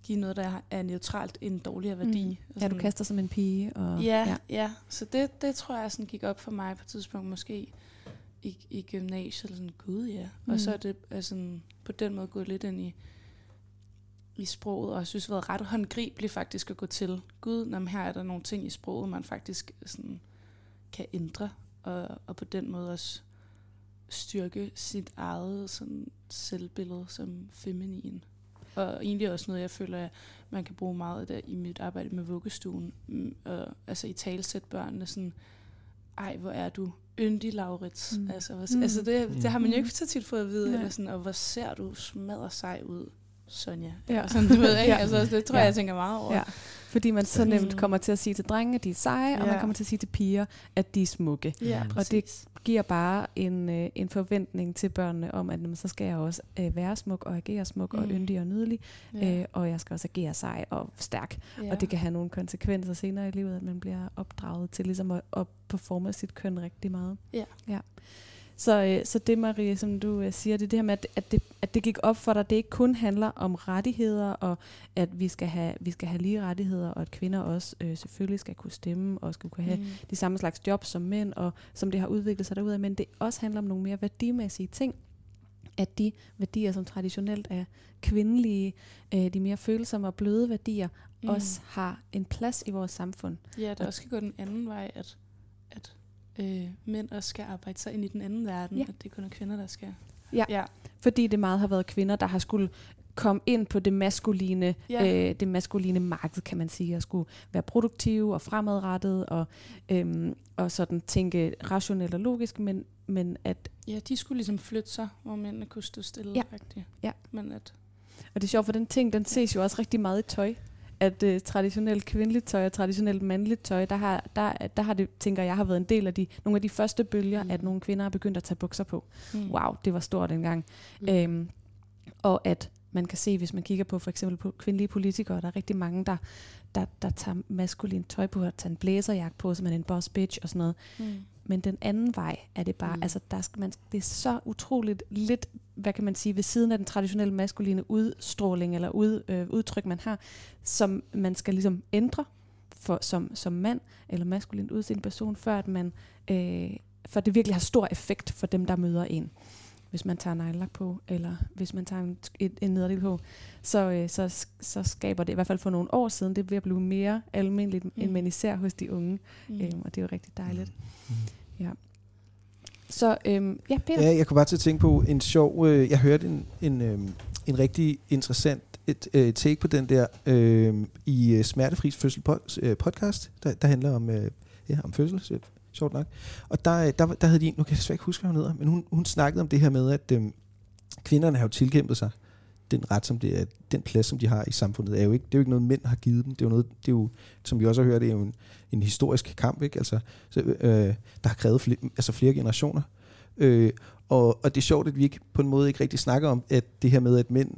give noget, der er neutralt en dårligere værdi. Mm. Ja, du kaster som en pige. Og, ja, ja, ja. Så det, det tror jeg sådan gik op for mig på et tidspunkt, måske i, i gymnasiet, eller sådan, gud ja. Mm. Og så er det altså, på den måde gået lidt ind i, i sproget, og jeg synes, det har været ret håndgribeligt faktisk at gå til. Gud, når her er der nogle ting i sproget, man faktisk sådan, kan ændre og, og på den måde også styrke sit eget sådan, selvbillede som feminin. Og egentlig også noget, jeg føler, at man kan bruge meget af det i mit arbejde med vuggestuen. Mm, og, altså i talsæt børnene sådan, ej, hvor er du yndig, Laurits. Mm. Altså, hvor, mm. altså det, det har man jo ikke så tit fået at vide. Eller sådan, og hvor ser du smadre sej ud, Sonja. Ja. Sådan, du ved, ikke? Altså, det tror jeg, jeg tænker meget over. Ja. Fordi man så nemt kommer til at sige til drenge, at de er seje, og man Ja. kommer til at sige til piger, at de er smukke. Ja. Og præcis. det giver bare en, øh, en forventning til børnene om, at jamen, så skal jeg også øh, være smuk og agere smuk og Mm. yndig og nydelig, ja. øh, og jeg skal også agere sej og stærk. ja. Og det kan have nogle konsekvenser senere i livet, at man bliver opdraget til ligesom at, at performe sit køn rigtig meget. Ja. ja. Så, øh, så det, Marie, som du øh, siger, det er det her med, at, at, det, at det gik op for dig, det ikke kun handler om rettigheder, og at vi skal have, vi skal have lige rettigheder, og at kvinder også øh, selvfølgelig skal kunne stemme, og skal kunne have Mm. de samme slags jobs som mænd, og som det har udviklet sig derudad, men det også handler om nogle mere værdimæssige ting, at de værdier, som traditionelt er kvindelige, øh, de mere følsomme og bløde værdier, mm. også har en plads i vores samfund. Ja, der også skal gå den anden vej, at øh, mænd også skal arbejde sig ind i den anden verden, Ja. at det kun er kvinder, der skal. Ja. ja. Fordi det meget har været kvinder, der har skulle komme ind på det maskuline, Ja. øh, det maskuline marked, kan man sige, og skulle være produktive og fremadrettet, og, øhm, og sådan tænke rationelt og logisk, men, men at Ja, de skulle ligesom flytte sig, hvor mændene kunne stå stille. Ja. rigtigt. Ja. Men at, Og det er sjovt, for den ting, den ses jo også rigtig meget i tøj. At uh, traditionelt kvindeligt tøj og traditionelt mandligt tøj, der har, der, der har det, tænker jeg, har været en del af de, nogle af de første bølger, mm. At nogle kvinder har begyndt at tage bukser på. mm. Wow, det var stort engang. Mm. Øhm, og at man kan se, hvis man kigger på for eksempel på kvindelige politikere, der er rigtig mange, der, der, der tager maskulin tøj på, og tager en blæserjakke på, så man er en boss bitch og sådan noget. Mm. Men den anden vej er det bare, mm. Altså der skal man, det er så utroligt lidt, hvad kan man sige, ved siden af den traditionelle maskuline udstråling eller ud, øh, udtryk, man har, som man skal ligesom ændre for, som, som mand eller maskulin udseende person, før at man, øh, for det virkelig har stor effekt for dem, der møder en. Hvis man tager nejlak på, eller hvis man tager en, et, en nederdel på, så, øh, så, så skaber det, i hvert fald for nogle år siden, det er at blive mere almindeligt, mm. end man især hos de unge. Mm. Øhm, og det er jo rigtig dejligt. Mm. Ja. Så øhm, ja, Peter. Ja, jeg kunne bare til at tænke på en sjov... Øh, jeg hørte en, en, øh, en rigtig interessant et, øh, take på den der øh, i Smertefris Fødsel pod, øh, podcast, der, der handler om, øh, ja, om fødsel, sjovt nok. Og der, øh, der, der havde de en, nu kan jeg desværre ikke huske, hvad hun hedder, men hun, hun snakkede om det her med, at øhm, kvinderne har jo tilkæmpet sig den ret, som det er, den plads, som de har i samfundet, er jo ikke, det er jo ikke noget, mænd har givet dem. Det er jo noget, det er jo, som vi også har hørt, det er jo en, en historisk kamp, ikke? Altså, så, øh, øh der har krævet flere, altså flere generationer. Øh, og, og det er sjovt, at vi ikke på en måde ikke rigtig snakker om, at det her med, at mænd,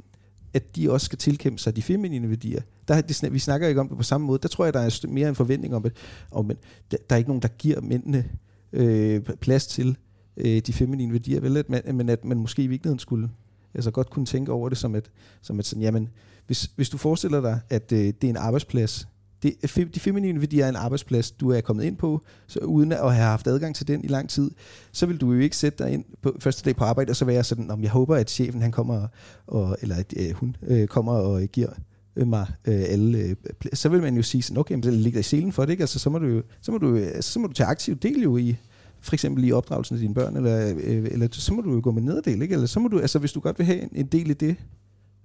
at de også skal tilkæmpe sig de feminine værdier. Der, det, vi snakker ikke om det på samme måde. Der tror jeg, der er mere en forventning om, at om, at der, der er ikke nogen, der giver mændene øh, plads til øh, de feminine værdier, vel? At man, men at man måske i virkeligheden skulle altså godt kunne tænke over det som et, som et sådan, jamen, hvis, hvis du forestiller dig, at øh, det er en arbejdsplads, det, de feminine værdier er en arbejdsplads, du er kommet ind på, så uden at have haft adgang til den i lang tid, så vil du jo ikke sætte dig ind på første dag på arbejde, og så være sådan, om jeg håber, at chefen han kommer, og, eller at øh, hun øh, kommer og giver mig øh, alle, øh, så vil man jo sige sådan, okay, men så ligger dig i selen for det, ikke? Altså, så må du så må du, altså, så må du tage aktiv del jo i, for eksempel i opdragelsen af dine børn, eller, øh, eller så må du jo gå med nederdel, ikke? Eller så må du, altså hvis du godt vil have en, en del i det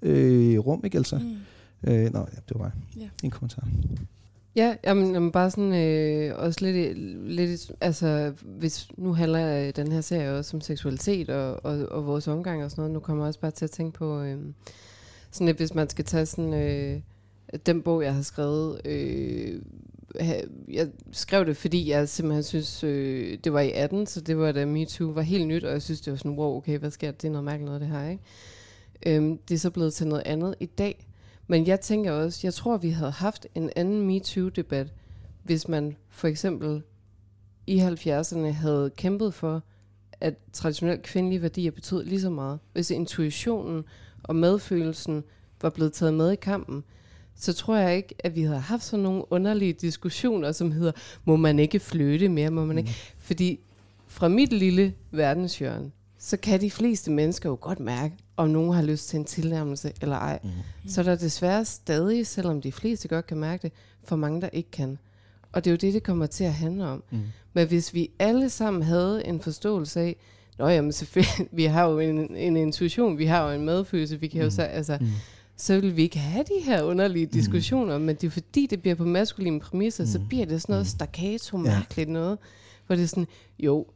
øh, rum, ikke? Altså, Mm øh, nå, ja, det var bare Ja. en kommentar. Ja, jamen, jamen bare sådan øh, også lidt, lidt, altså hvis nu handler øh, den her serie også om seksualitet og, og, og vores omgang og sådan noget, nu kommer jeg også bare til at tænke på, øh, sådan lidt, hvis man skal tage sådan, øh, den bog, jeg har skrevet, øh, jeg skrev det, fordi jeg simpelthen synes, øh, det var i 18, så det var da MeToo var helt nyt, og jeg synes, det var sådan, wow, okay, hvad sker der? Det er noget mærkeligt noget, det her, ikke? Øhm, det er så blevet til noget andet i dag. Men jeg tænker også, jeg tror, vi havde haft en anden MeToo-debat, hvis man for eksempel i 70'erne havde kæmpet for, at traditionelt kvindelige værdier betød lige så meget. Hvis intuitionen og medfølelsen var blevet taget med i kampen, så tror jeg ikke, at vi havde haft sådan nogle underlige diskussioner, som hedder, må man ikke flytte mere, må man ikke? Fordi fra mit lille verdenshjørne, så kan de fleste mennesker jo godt mærke, om nogen har lyst til en tilnærmelse eller ej. Mm. Så er der desværre stadig, selvom de fleste godt kan mærke det, for mange, der ikke kan. Og det er jo det, det kommer til at handle om. Mm. Men hvis vi alle sammen havde en forståelse af, Nå jamen selvfølgelig, vi har jo en, en intuition, vi har jo en medfølelse, vi kan jo Mm. så, altså, Mm. så vil vi ikke have de her underlige diskussioner, men det er fordi, det bliver på maskuline præmisser, så Mm. bliver det sådan noget Mm. staccato, Ja. mærkeligt noget, hvor det er sådan, jo,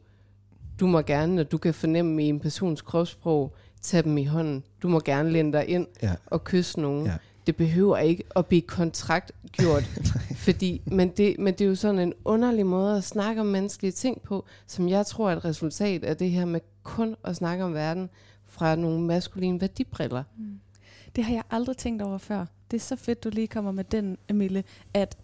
du må gerne, når du kan fornemme i en persons kropssprog, tage dem i hånden. Du må gerne læne dig ind Ja. og kysse nogen. Ja. det behøver ikke at blive kontraktgjort, fordi, men, det, men det er jo sådan en underlig måde at snakke om menneskelige ting på, som jeg tror er et resultat af det her med kun at snakke om verden fra nogle maskuline værdibriller. Mm. Det har jeg aldrig tænkt over før. Det er så fedt, du lige kommer med den, Emile, at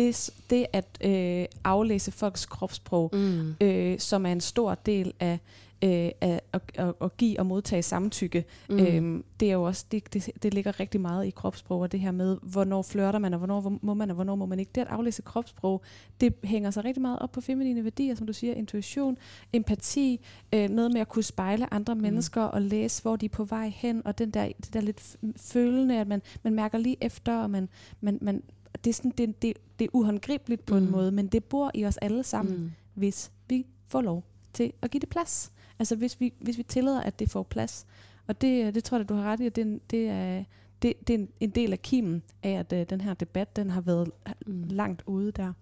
det, det at øh, aflæse folks kropssprog, mm. øh, som er en stor del af øh, at, at, at, at give og modtage samtykke, mm. øhm, det er jo også det, det, det ligger rigtig meget i kropssprog og det her med hvornår flørter man og hvornår må man og hvornår må man ikke. Det at aflæse kropssprog, det hænger sig rigtig meget op på feminine værdier, som du siger, intuition, empati, øh, noget med at kunne spejle andre mm. mennesker og læse hvor de er på vej hen og den der det der lidt følende at man man mærker lige efter og man man, man det er sådan det, det, det er uhåndgribeligt på mm. en måde, men det bor i os alle sammen, mm. hvis vi får lov til at give det plads. Altså hvis vi, hvis vi tillader, at det får plads. Og det, det tror jeg, du har ret i, at det, det er, det, det er en, en del af kimen af, at uh, den her debat, den har været mm. langt ude der.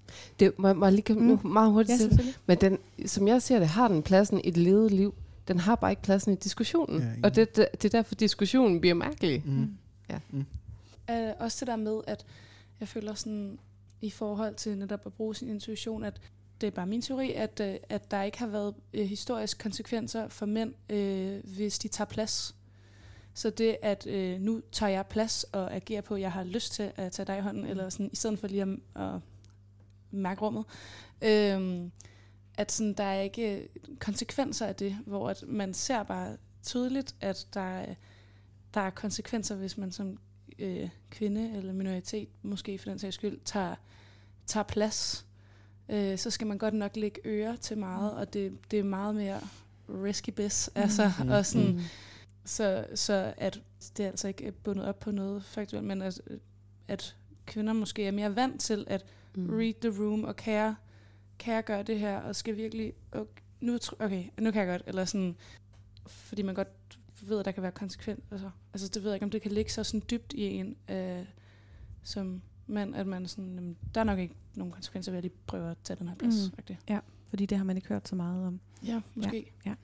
Det må, må lige komme mm. meget hurtigt ja, til. Men den, som jeg ser det, har den pladsen i et levet liv. Den har bare ikke pladsen i diskussionen. Ja, og det, det, det er derfor, diskussionen bliver mærkelig. Mm. mm. Ja. Mm. Uh, også det der med, at jeg føler sådan, i forhold til netop at bruge sin intuition, at det er bare min teori, at, øh, at der ikke har været øh, historiske konsekvenser for mænd, øh, hvis de tager plads. Så det, at øh, nu tager jeg plads og agerer på, at jeg har lyst til at tage dig i hånden, eller sådan, i stedet for lige at, at mærke rummet, øh, at sådan, der er ikke konsekvenser af det, hvor at man ser bare tydeligt, at der, der er konsekvenser, hvis man som øh, kvinde eller minoritet, måske for den sags skyld, tager, tager plads øh, så skal man godt nok lægge øre til meget, og det, det er meget mere risky biz. Mm. Altså, mm. og sådan, mm. så, så at det er altså ikke bundet op på noget faktuelt, men at, at kvinder måske er mere vant til at mm. read the room og kan kan jeg gøre det her, og skal virkelig, okay, nu, okay, nu kan jeg godt, eller sådan, fordi man godt ved, at der kan være konsekvent. Altså, altså det ved jeg ikke, om det kan ligge så sådan dybt i en, øh, som mand, at man sådan, jamen, der er nok ikke nogen konsekvenser ved, at de prøver at tage den her plads. Mm. Ja, fordi det har man ikke hørt så meget om. Ja, måske. Ja, ja.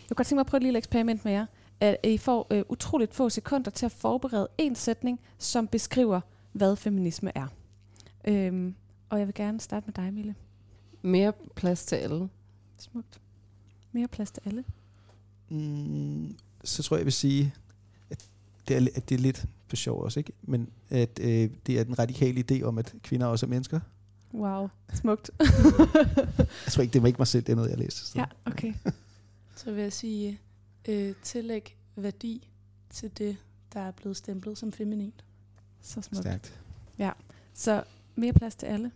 Jeg kunne godt tænke mig at prøve et lille eksperiment med jer. At I får øh, utroligt få sekunder til at forberede en sætning, som beskriver, hvad feminisme er. Øhm, og jeg vil gerne starte med dig, Mille. Mere plads til alle. Smukt. Mere plads til alle. Mm, så tror jeg, jeg vil sige, at det er, at det er lidt for sjov også, ikke? Men at øh, det er den radikale idé om, at kvinder også er mennesker. Wow, smukt. jeg tror ikke, det var ikke mig selv, det er noget, jeg læste. Så. Ja, okay. så vil jeg sige, øh, tillæg værdi til det, der er blevet stemplet som feminint. Så smukt. Stærkt. Ja, så mere plads til alle.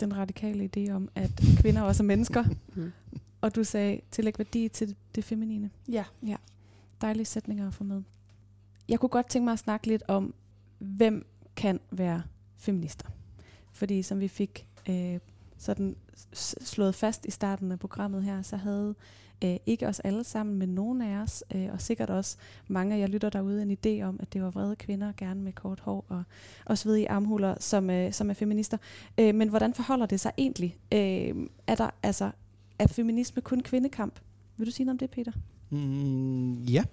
Den radikale idé om, at kvinder også er mennesker. Og du sagde, tillæg værdi til det feminine. Ja. ja. Dejlige sætninger at få med. Jeg kunne godt tænke mig at snakke lidt om, hvem kan være feminister. Fordi som vi fik øh, sådan slået fast i starten af programmet her, så havde øh, ikke os alle sammen, men nogen af os, øh, og sikkert også mange af jer lytter derude, en idé om, at det var vrede kvinder, gerne med kort hår og, og svedige i armhuler, som, øh, som er feminister. Øh, men hvordan forholder det sig egentlig? Øh, er der altså er feminisme kun kvindekamp? Vil du sige noget om det, Peter? Mm, ja.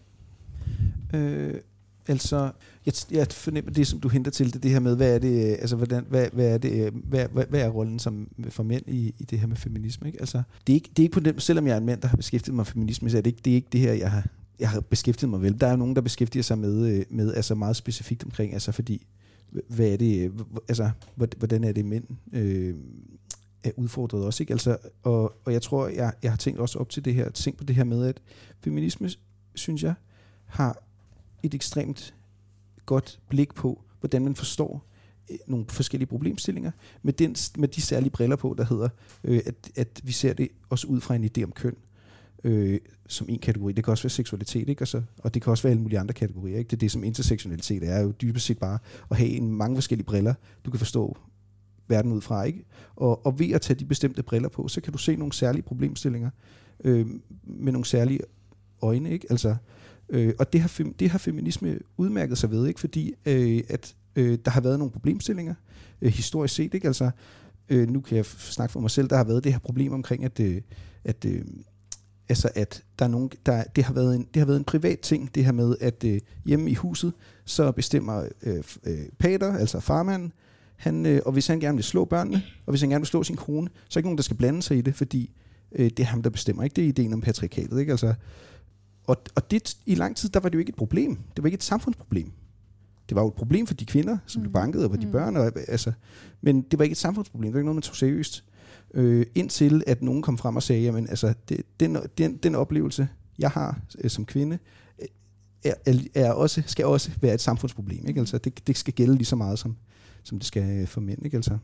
Øh, Altså, jeg, jeg fornemmer det, som du henter til, det, det her med, hvad er det, øh, altså, hvordan, hvad, hvad er det, øh, hvad, hvad, hvad er rollen som, for mænd i, i det her med feminisme, ikke? Altså, det er ikke, det er ikke på den, selvom jeg er en mand, der har beskæftiget mig med feminisme, så er det ikke det, er ikke det her, jeg har, jeg har beskæftiget mig vel. Der er jo nogen, der beskæftiger sig med, øh, med altså meget specifikt omkring, altså fordi, hvad er det, altså, hvordan er det mænd øh, er udfordret også, ikke? Altså, og, og jeg tror, jeg, jeg har tænkt også op til det her, tænkt på det her med, at feminisme, synes jeg, har et ekstremt godt blik på, hvordan man forstår øh, nogle forskellige problemstillinger, med, den, med de særlige briller på, der hedder, øh, at, at vi ser det også ud fra en idé om køn, øh, som en kategori. Det kan også være seksualitet, ikke? Og, så, og det kan også være alle mulige andre kategorier. Ikke? Det er det, som intersektionalitet er, er jo dybest set bare at have en mange forskellige briller, du kan forstå verden ud fra. Ikke? Og, og ved at tage de bestemte briller på, så kan du se nogle særlige problemstillinger øh, med nogle særlige øjne. Ikke? Altså, Øh, og det har, det har feminisme udmærket sig ved, ikke? fordi øh, at øh, der har været nogle problemstillinger øh, historisk set. Ikke? Altså, øh, nu kan jeg snakke for mig selv, der har været det her problem omkring, at, øh, at, øh, altså at der er nogen, der, det, har været en, det har været en privat ting, det her med, at øh, hjemme i huset, så bestemmer øh, øh, pater, altså farmanden, han, øh, og hvis han gerne vil slå børnene, og hvis han gerne vil slå sin kone, så er der ikke nogen, der skal blande sig i det, fordi øh, det er ham, der bestemmer. Ikke? Det er ideen om patriarkatet. Ikke? Altså, og, og det, i lang tid, der var det jo ikke et problem. Det var ikke et samfundsproblem. Det var jo et problem for de kvinder, som mm. blev banket, og for de mm. børn. Og, altså, men det var ikke et samfundsproblem. Det var ikke noget, man tog seriøst. Øh, indtil at nogen kom frem og sagde, jamen altså, det, den, den, den oplevelse, jeg har øh, som kvinde, øh, er, er også, skal også være et samfundsproblem. Ikke? Altså, det, det skal gælde lige så meget, som, som det skal for mænd. Ikke? Altså,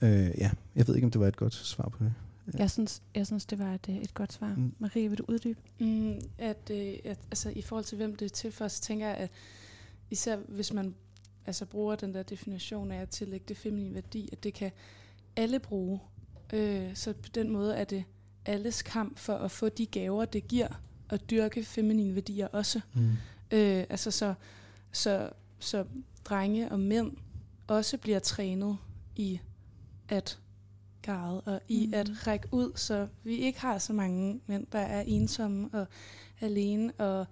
øh, ja, jeg ved ikke, om det var et godt svar på det. Ja. Jeg, synes, jeg synes, det var et, øh, et godt svar. Mm. Marie, vil du uddybe? Mm, at, øh, at, altså, I forhold til, hvem det er til for, så tænker jeg, at især hvis man altså, bruger den der definition af at tillægge det feminine værdi, at det kan alle bruge. Øh, så på den måde er det alles kamp for at få de gaver, det giver at dyrke feminine værdier også. Mm. Øh, altså så, så, så drenge og mænd også bliver trænet i at græde og i mm. at række ud, så vi ikke har så mange mænd, der er ensomme og alene og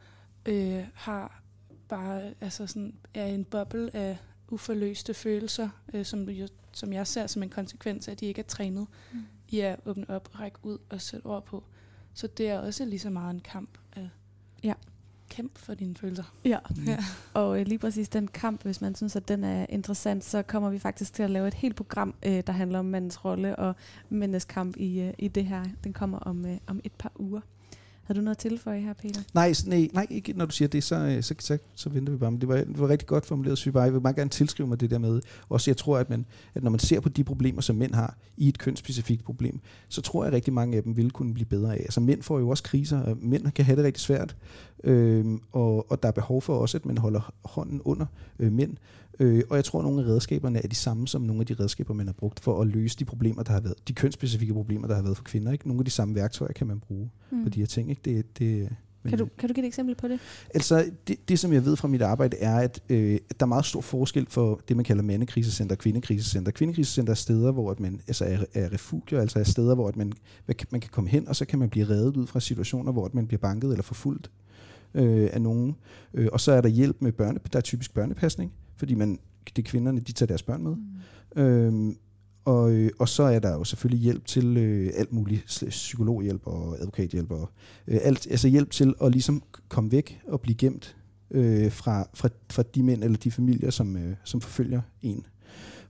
øh, har bare altså sådan, er en boble af uforløste følelser, øh, som, jo, som jeg ser som en konsekvens af, at de ikke er trænet mm. i at åbne op, række ud og sætte ord på. Så det er også lige så meget en kamp at ja. Kæmpe for dine følelser. Ja, mm. ja. og øh, lige præcis den kamp, hvis man synes, at den er interessant, så kommer vi faktisk til at lave et helt program, øh, der handler om mandens rolle og mændenes kamp i, øh, i det her. Den kommer om, øh, om et par uger. Har du noget at tilføje her, Peter? Nej, nej, nej ikke når du siger det, så, øh, så, så, så venter vi bare. Men det var, det var rigtig godt formuleret, synes jeg. Jeg vil meget gerne tilskrive mig det der med. Også jeg tror, at, man, at når man ser på de problemer, som mænd har i et kønsspecifikt problem, så tror jeg, at rigtig mange af dem vil kunne blive bedre af. Altså mænd får jo også kriser, og mænd kan have det rigtig svært. Øhm, og, og der er behov for også, at man holder hånden under øh, mænd. Øh, og jeg tror, at nogle af redskaberne er de samme som nogle af de redskaber, man har brugt for at løse de problemer, der har været, de kønsspecifikke problemer, der har været for kvinder. Ikke? Nogle af de samme værktøjer kan man bruge mm. på de her ting. Ikke? Det, det, men, kan, du, kan du give et eksempel på det? Altså, det, det som jeg ved fra mit arbejde, er, at, øh, at der er meget stor forskel for det, man kalder mandekrisecenter og kvindekrisecenter. Kvindekrisecenter er steder, hvor at man altså er, er refugier, altså er steder, hvor at man, man kan komme hen, og så kan man blive reddet ud fra situationer, hvor at man bliver banket eller forfulgt øh, af nogen. Øh, og så er der hjælp med børne, der er typisk børnepasning, fordi man, de kvinderne, de tager deres børn med. Mm. Øhm, og, øh, og så er der jo selvfølgelig hjælp til øh, alt muligt, psykologhjælp og advokathjælp og øh, alt, altså hjælp til at ligesom komme væk og blive gemt øh, fra, fra, fra de mænd eller de familier, som, øh, som forfølger en.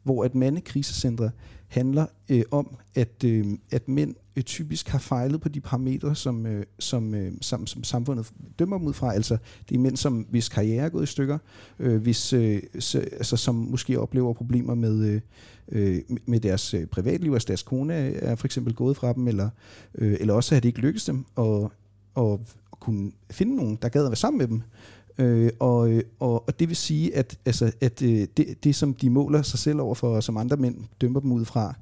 Hvor at mandekrisecentre handler øh, om, at, øh, at mænd øh, typisk har fejlet på de parametre, som, øh, som, øh, som, som samfundet dømmer dem ud fra. Altså, det er mænd, som hvis karriere er gået i stykker, øh, hvis, øh, så, altså, som måske oplever problemer med, øh, øh med deres øh, privatliv, altså deres kone er for eksempel gået fra dem, eller, øh, eller også har det ikke lykkes dem at, at, at kunne finde nogen, der gad at være sammen med dem. Øh, og, øh, og, og det vil sige, at, altså, at øh, det, det, som de måler sig selv over for, og som andre mænd dømmer dem ud fra,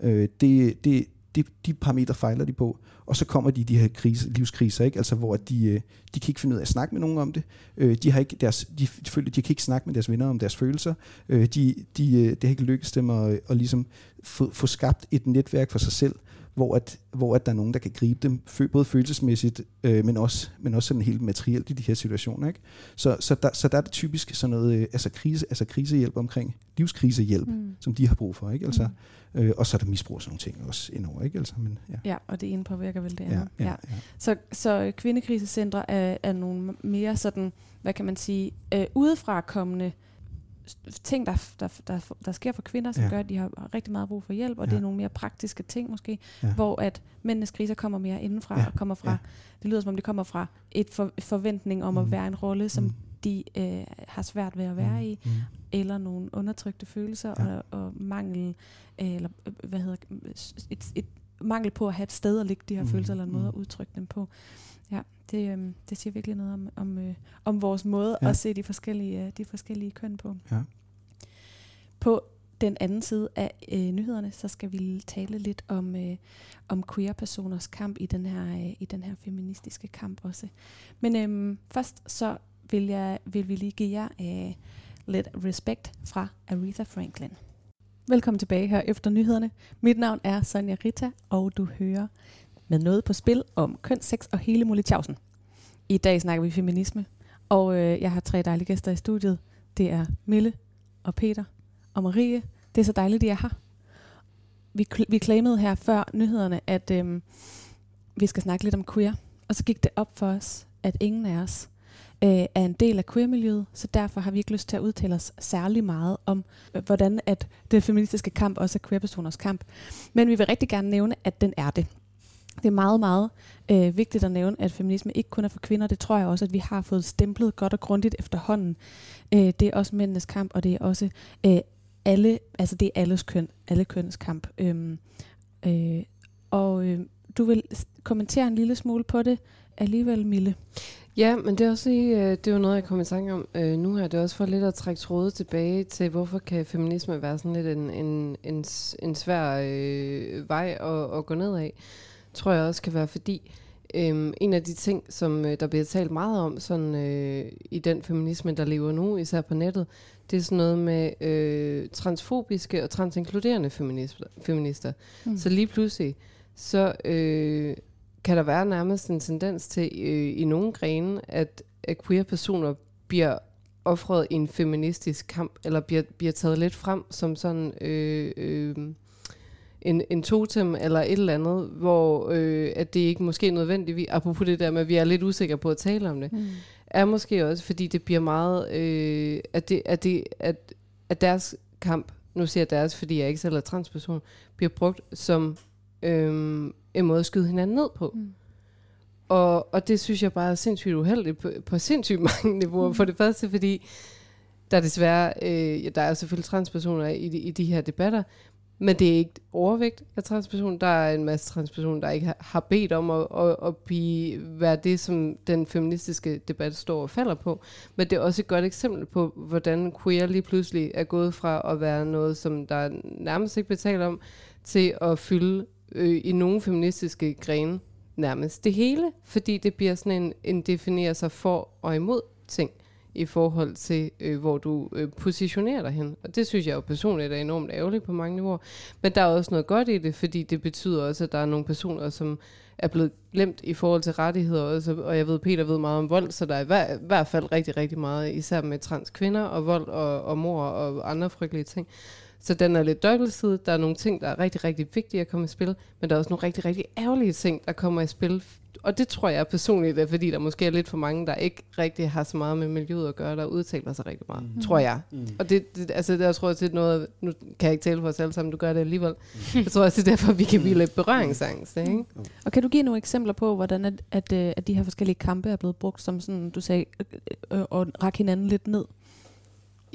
øh, det, det, de, de parametre fejler de på, og så kommer de i de her krise, livskriser, ikke? Altså, hvor de, øh, de kan ikke finde ud af at snakke med nogen om det. Øh, de, har ikke deres, de, de, føler, de kan ikke snakke med deres venner om deres følelser. Øh, de, de, øh, det har ikke lykkes dem at, at ligesom få, få skabt et netværk for sig selv, hvor, at, hvor at der er nogen, der kan gribe dem, både følelsesmæssigt, øh, men, også, men også sådan helt materielt i de her situationer. Ikke? Så, så, der, så der er det typisk sådan noget, øh, altså, krise, altså krisehjælp omkring, livskrisehjælp, mm. som de har brug for. Ikke? Altså, mm. øh, og så er der misbrug og sådan nogle ting også indover. Ikke? Altså, men, ja. ja, og det ene påvirker vel det andet. Ja, ja, ja. Så, så kvindekrisecentre er, er nogle mere sådan, hvad kan man sige, øh, udefra kommende ting, der, der, der, der sker for kvinder, som ja. gør, at de har rigtig meget brug for hjælp, og ja. det er nogle mere praktiske ting måske, ja. hvor at mændenes kriser kommer mere indenfra, ja. og kommer fra, ja. det lyder som om det kommer fra et for, forventning om mm. at være en rolle, som mm. de øh, har svært ved at være mm. i, mm. eller nogle undertrykte følelser, ja. og, og mangel, øh, eller øh, hvad hedder et, et mangel på at have et sted at ligge de her mm. følelser, eller en måde mm. at udtrykke dem på. Ja, det, øh, det siger virkelig noget om, om, øh, om vores måde ja. at se de forskellige, øh, de forskellige køn på. Ja. På den anden side af øh, nyhederne, så skal vi tale lidt om, øh, om queer-personers kamp i den her, øh, i den her feministiske kamp også. Men øh, først så vil, jeg, vil vi lige give jer øh, lidt respekt fra Aretha Franklin. Velkommen tilbage her efter nyhederne. Mit navn er Sonja Rita, og du hører med noget på spil om køn, sex og hele muligt tjavsen. I dag snakker vi feminisme, og øh, jeg har tre dejlige gæster i studiet. Det er Mille og Peter og Marie. Det er så dejligt, de er her. Vi, vi claimede her før nyhederne, at øh, vi skal snakke lidt om queer. Og så gik det op for os, at ingen af os øh, er en del af queer-miljøet, så derfor har vi ikke lyst til at udtale os særlig meget om, øh, hvordan at den feministiske kamp også er queer-personers kamp. Men vi vil rigtig gerne nævne, at den er det. Det er meget, meget øh, vigtigt at nævne, at feminisme ikke kun er for kvinder. Det tror jeg også, at vi har fået stemplet godt og grundigt efterhånden. Øh, det er også mændenes kamp, og det er også øh, alle, altså det er alles køn, alle køns kamp. Øhm, øh, og øh, du vil kommentere en lille smule på det alligevel, Mille. Ja, men det er også lige, øh, det er jo noget, jeg kommer i tanke om øh, nu her. Det er også for lidt at trække tråde tilbage til, hvorfor kan feminisme være sådan lidt en, en, en, en svær øh, vej at, at gå ned af. Tror jeg også kan være fordi, øh, en af de ting, som øh, der bliver talt meget om sådan, øh, i den feminisme, der lever nu, især på nettet, det er sådan noget med øh, transfobiske og transinkluderende feminister. feminister. Mm. Så lige pludselig, så øh, kan der være nærmest en tendens til øh, i nogle grene, at, at queer-personer bliver offret i en feministisk kamp, eller bliver, bliver taget lidt frem som sådan øh, øh, en, en totem eller et eller andet, hvor øh, at det ikke måske nødvendigvis, apropos det der med, at vi er lidt usikre på at tale om det, Mm. er måske også, fordi det bliver meget, øh, at, det, at, det, at, at deres kamp, nu siger jeg deres, fordi jeg ikke selv er transperson, bliver brugt som øh, en måde at skyde hinanden ned på. Mm. Og, og det synes jeg bare er sindssygt uheldigt på, på sindssygt mange niveauer. Mm. For det første, fordi der er desværre, øh, ja, der er selvfølgelig transpersoner i de, i de her debatter, men det er ikke overvægt af transpersoner. Der er en masse transpersoner, der ikke har, bedt om at, at, at blive, være det, som den feministiske debat står og falder på. Men det er også et godt eksempel på, hvordan queer lige pludselig er gået fra at være noget, som der nærmest ikke betaler om, til at fylde øh, i nogle feministiske grene nærmest det hele, fordi det bliver sådan en, en definerer sig for og imod ting i forhold til, øh, hvor du øh, positionerer dig hen. Og det synes jeg jo personligt er enormt ærgerligt på mange niveauer. Men der er også noget godt i det, fordi det betyder også, at der er nogle personer, som er blevet glemt i forhold til rettigheder også, og jeg ved, Peter ved meget om vold, så der er i hver, hvert fald rigtig, rigtig meget, især med trans kvinder og vold og, og mor og andre frygtelige ting. Så den er lidt dobbeltsidet. Der er nogle ting, der er rigtig, rigtig vigtige at komme i spil, men der er også nogle rigtig, rigtig ærgerlige ting, der kommer i spil. Og det tror jeg personligt er, fordi der måske er lidt for mange, der ikke rigtig har så meget med miljøet at gøre, der udtaler sig rigtig meget, mm. tror jeg. Mm. Og det, det, altså, der tror jeg til noget, nu kan jeg ikke tale for os alle sammen, du gør det alligevel. Jeg tror også, det er derfor, vi kan blive lidt berøringsangst, ikke? Og kan du give nogle eksempler på, hvordan at, at, øh, at de her forskellige kampe er blevet brugt, som sådan, du sagde, øh, øh, og række hinanden lidt ned?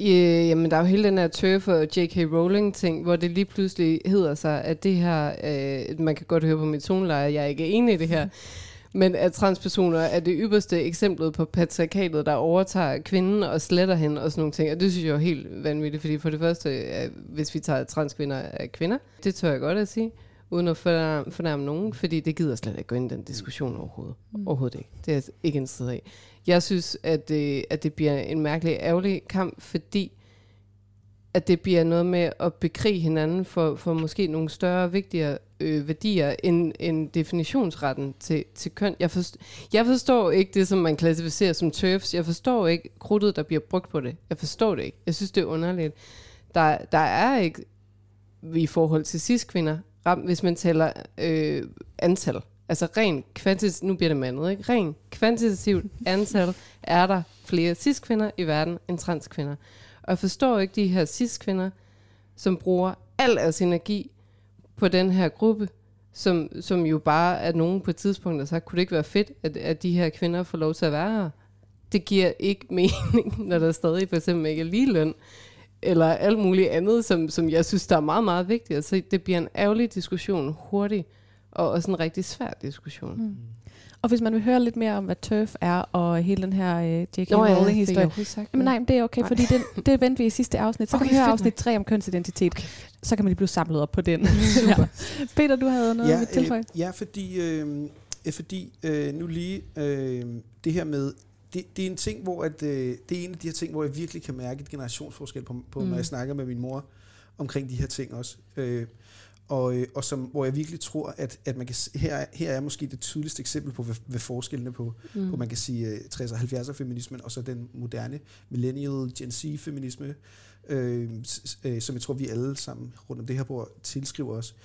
Øh, jamen, der er jo hele den her Turf og J.K. Rowling-ting, hvor det lige pludselig hedder sig, at det her, øh, man kan godt høre på mit toneleje, jeg er ikke enig i det her, men at transpersoner er det ypperste eksemplet på patriarkatet, der overtager kvinden og sletter hende og sådan nogle ting. Og det synes jeg er helt vanvittigt, fordi for det første, hvis vi tager transkvinder af kvinder, det tør jeg godt at sige, uden at fornærme, fornærme nogen, fordi det gider slet ikke gå ind i den diskussion overhovedet. Mm. Overhovedet ikke. Det er jeg ikke en side af. Jeg synes, at det, at det bliver en mærkelig, ærgerlig kamp, fordi at det bliver noget med at bekrige hinanden for, for måske nogle større, vigtigere øh, værdier end, end definitionsretten til, til køn. Jeg, forstår, jeg forstår ikke det, som man klassificerer som turfs. Jeg forstår ikke krudtet, der bliver brugt på det. Jeg forstår det ikke. Jeg synes, det er underligt. Der, der er ikke i forhold til cis-kvinder, ram- hvis man tæller øh, antal, altså ren kvantitativt, nu bliver det mandet, ikke? Ren kvantitativt antal er der flere cis-kvinder i verden end transkvinder. Og jeg forstår ikke de her cis-kvinder, som bruger al deres energi på den her gruppe, som, som jo bare er nogen på et tidspunkt der sagt, kunne det ikke være fedt, at, at de her kvinder får lov til at være her? Det giver ikke mening, når der stadig for eksempel ikke er ligeløn, eller alt muligt andet, som, som jeg synes, der er meget, meget vigtigt. Så det bliver en ærgerlig diskussion hurtigt, og også en rigtig svær diskussion. Mm. Og hvis man vil høre lidt mere om, hvad TERF er, og hele den her øh, J.K. Rowling-historie, Jamen det? nej, men det er okay, Nej. fordi den, det vendte vi i sidste afsnit. Så okay, kan vi høre afsnit 3 om kønsidentitet. Okay, så kan man lige blive samlet op på den. ja. Peter, du havde noget ja, at tilføje? Øh, ja, fordi, øh, fordi øh, nu lige øh, det her med, det, det er en ting, hvor at, øh, det er en af de her ting, hvor jeg virkelig kan mærke et generationsforskel på, på. Mm. når jeg snakker med min mor omkring de her ting også. Øh, og, øh, og som, hvor jeg virkelig tror, at, at man kan, her, er- her er måske det tydeligste eksempel på, hvad, hvad forskellene på, mm. på, man kan sige, øh, 60'er og 70'er feminismen, og så den moderne millennial Gen Z-feminisme, øh, s- s- øh, som jeg tror, vi alle sammen rundt om det her bord tilskriver os.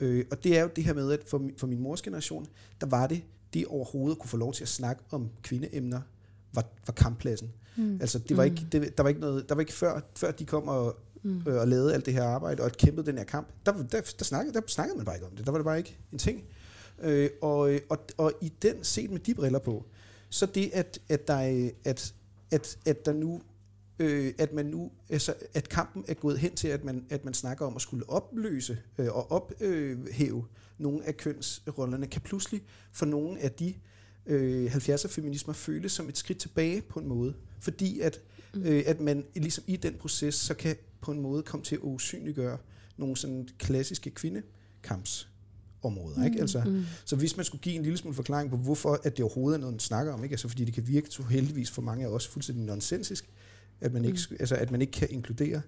Øh, og det er jo det her med, at for, for min mors generation, der var det, det overhovedet at kunne få lov til at snakke om kvindeemner, var, var kamppladsen. Mm. Altså, det var ikke, det, der var ikke noget, der var ikke før, før de kom og, mm. øh, og lavede alt det her arbejde, og kæmpede den her kamp, der, der, der, snakkede, der snakkede man bare ikke om det. Der var det bare ikke en ting. Øh, og, og, og i den, set med de briller på, så det, at, at, der, er- at, at, at der nu øh, at man nu, altså, at kampen er gået hen til, at man, at man snakker om at skulle opløse øh, og ophæve nogle af kønsrollerne, kan pludselig for nogle af de øh, 70'er feminismer føles som et skridt tilbage på en måde. Fordi at, øh, at man ligesom i den proces, så kan på en måde komme til at usynliggøre nogle sådan klassiske kvindekamps områder. Ikke? Altså, mm. Så hvis man skulle give en lille smule forklaring på, hvorfor at det overhovedet er noget, man snakker om, ikke? Altså, fordi det kan virke så heldigvis for mange af os fuldstændig nonsensisk, at man ikke, mm. altså, at man ikke kan inkludere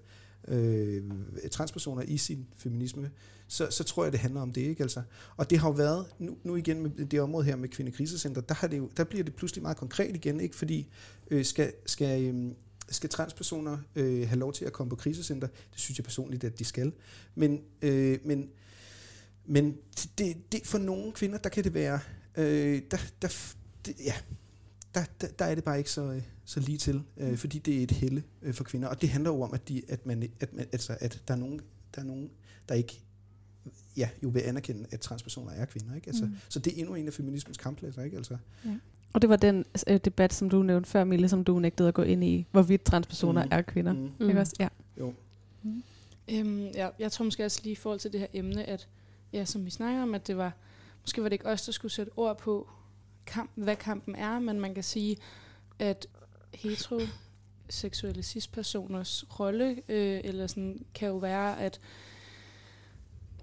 øh, transpersoner i sin feminisme, så, så tror jeg, det handler om det. ikke altså. Og det har jo været, nu, nu igen med det område her med kvindekrisecenter, der, har det jo, der bliver det pludselig meget konkret igen, ikke? fordi øh, skal, skal, øh, skal transpersoner øh, have lov til at komme på krisecenter? Det synes jeg personligt, at de skal. Men, øh, men, men det, det, for nogle kvinder, der kan det være, øh, der, der, det, ja, der, der, der er det bare ikke så, øh, så lige til, øh, fordi det er et helle øh, for kvinder. Og det handler jo om, at, de, at, man, at, man, altså, at der, er nogen, der er nogen, der ikke ja, jo vil anerkende, at transpersoner er kvinder. Ikke? Altså, mm. Så det er endnu en af feminismens kamppladser. Ikke? Altså, Og det var den øh, debat, som du nævnte før, Mille, som du nægtede at gå ind i, hvorvidt transpersoner Mm. mm. er kvinder. mm. Mm. Mm. Ikke også? Ja. Jo. Øhm, ja, jeg tror måske også lige i forhold til det her emne, at ja, som vi snakker om, at det var, måske var det ikke os, der skulle sætte ord på, kamp, hvad kampen er, men man kan sige, at heteroseksuelle cis-personers rolle, øh, eller sådan, kan jo være, at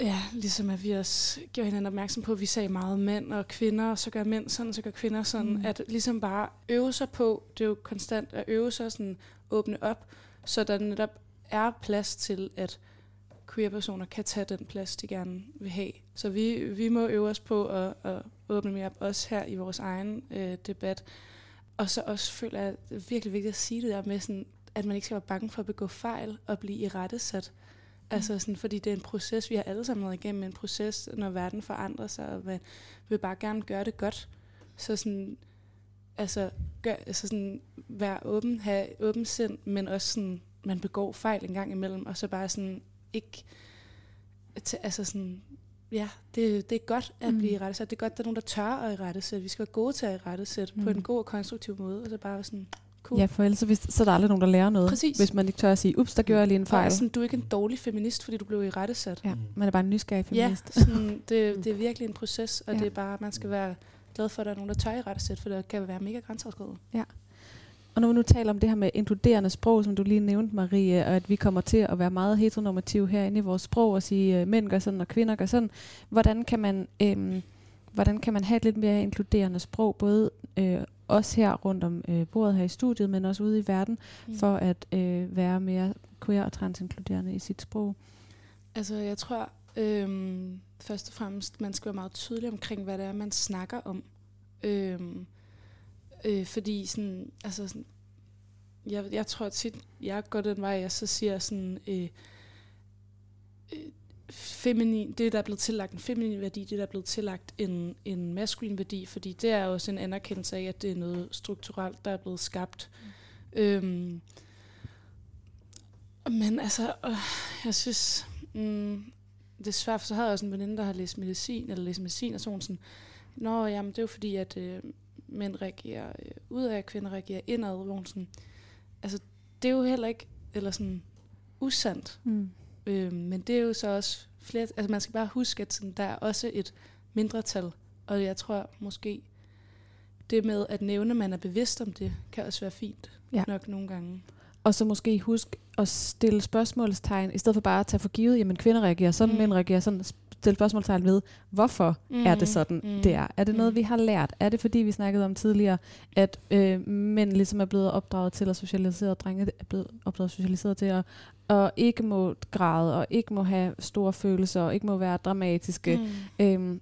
Ja, ligesom at vi også gjorde hinanden opmærksom på, at vi sagde meget mænd og kvinder, og så gør mænd sådan, så gør kvinder sådan. Mm. At ligesom bare øve sig på, det er jo konstant at øve sig sådan, åbne op, så der netop er plads til, at queer-personer kan tage den plads, de gerne vil have. Så vi, vi må øve os på at, at åbne mere op, også her i vores egen øh, debat. Og så også føler jeg, at det er virkelig vigtigt at sige det der med, sådan, at man ikke skal være bange for at begå fejl og blive i rettesat. Altså sådan, fordi det er en proces, vi har alle sammen været igennem en proces, når verden forandrer sig, og man vil bare gerne gøre det godt. Så sådan, altså, gør, altså sådan, være åben, have åben sind, men også sådan, man begår fejl en gang imellem, og så bare sådan, ikke, til, altså sådan, ja, det, det er godt at Mm. blive rettesat. Det er godt, at der er nogen, der tør at i rettesætte. Vi skal være gode til at i rettesætte mm. på Mm. en god og konstruktiv måde, og så bare sådan, cool. Ja, for ellers så, hvis, så er der aldrig nogen, der lærer noget. Præcis. Hvis man ikke tør at sige, ups, der gjorde jeg lige en Og fejl. sådan, du er ikke en dårlig feminist, fordi du blev i rettesat. Ja, Mm. man er bare en nysgerrig Ja, feminist. sådan, det, det er virkelig en proces, og Ja. ja. det er bare, man skal være glad for, at der er nogen, der tør i rettesæt, for det kan være mega grænseoverskridende. Og når vi nu taler om det her med inkluderende sprog, som du lige nævnte, Marie, og at vi kommer til at være meget heteronormative herinde i vores sprog og sige, at mænd gør sådan og kvinder gør sådan, hvordan kan man, øhm, hvordan kan man have et lidt mere inkluderende sprog, både øh, os her rundt om øh, bordet her i studiet, men også ude i verden, mm. for at øh, være mere queer og transinkluderende i sit sprog? Altså, jeg tror øhm, først og fremmest, man skal være meget tydelig omkring, hvad det er, man snakker om. Øhm, øh, fordi sådan, altså sådan, jeg, jeg tror tit, jeg går den vej, jeg så siger sådan, øh, øh, feminin, det der er blevet tillagt en feminin værdi, det der er blevet tillagt en, en maskulin værdi, fordi det er også en anerkendelse af, at det er noget strukturelt, der er blevet skabt. Mm. Øhm, men altså, øh, jeg synes, mm, det er svært, for så havde jeg også en veninde, der har læst medicin, eller læst medicin, og sådan sådan, Nå, jamen, det er jo fordi, at øh, mænd reagerer øh, ud af, kvinder reagerer indad, hvor sådan, altså, det er jo heller ikke, eller sådan, usandt. Mm. Øh, men det er jo så også flere, altså man skal bare huske, at sådan, der er også et mindretal, og jeg tror måske, det med at nævne, at man er bevidst om det, kan også være fint Ja. nok nogle gange. Og så måske husk at stille spørgsmålstegn, i stedet for bare at tage for givet, jamen kvinder reagerer sådan, mm. Mænd reagerer sådan. Stille spørgsmålstegn ved, hvorfor mm. er det sådan, Mm. det er. Er det noget, Mm. vi har lært? Er det fordi, vi snakkede om tidligere, at øh, mænd ligesom er blevet opdraget til at socialisere, og drenge er blevet opdraget socialiseret til at og ikke må græde, og ikke må have store følelser, og ikke må være dramatiske. Mm. Øhm,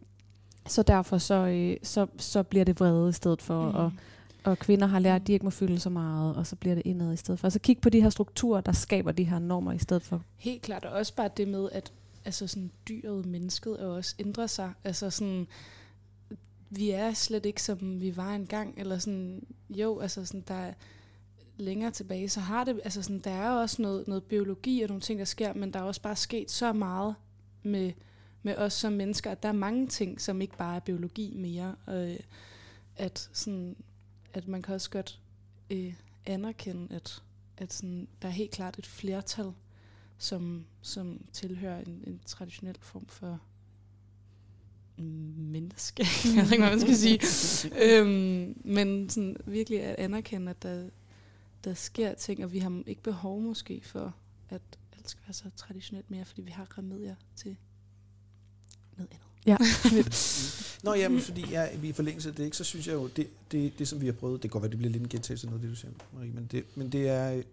så derfor så, øh, så, så bliver det vrede i stedet for, mm. og, og kvinder har lært, at de ikke må føle så meget, og så bliver det indad i stedet for. Så kig på de her strukturer, der skaber de her normer i stedet for. Helt klart, og også bare det med, at altså sådan, dyret, mennesket, er også ændrer sig. Altså sådan, vi er slet ikke, som vi var engang, eller sådan, jo, altså sådan, der er længere tilbage, så har det, altså sådan, der er også noget, noget biologi og nogle ting, der sker, men der er også bare sket så meget med, med os som mennesker, at der er mange ting, som ikke bare er biologi mere, og øh, at, sådan, at man kan også godt øh, anerkende, at, at sådan, der er helt klart et flertal, som, som tilhører en, en traditionel form for menneske. jeg ved ikke, hvad man skal sige. øhm, men sådan virkelig at anerkende, at der, der sker ting, og vi har ikke behov måske for, at alt skal være så traditionelt mere, fordi vi har remedier til noget andet. Ja. Nå ja, men fordi ja, vi er i forlængelse af det, ikke, så synes jeg jo, det, det, det som vi har prøvet, det kan godt være, det bliver lidt en gentagelse af noget, det du siger, Marie, men det, men det er, øh,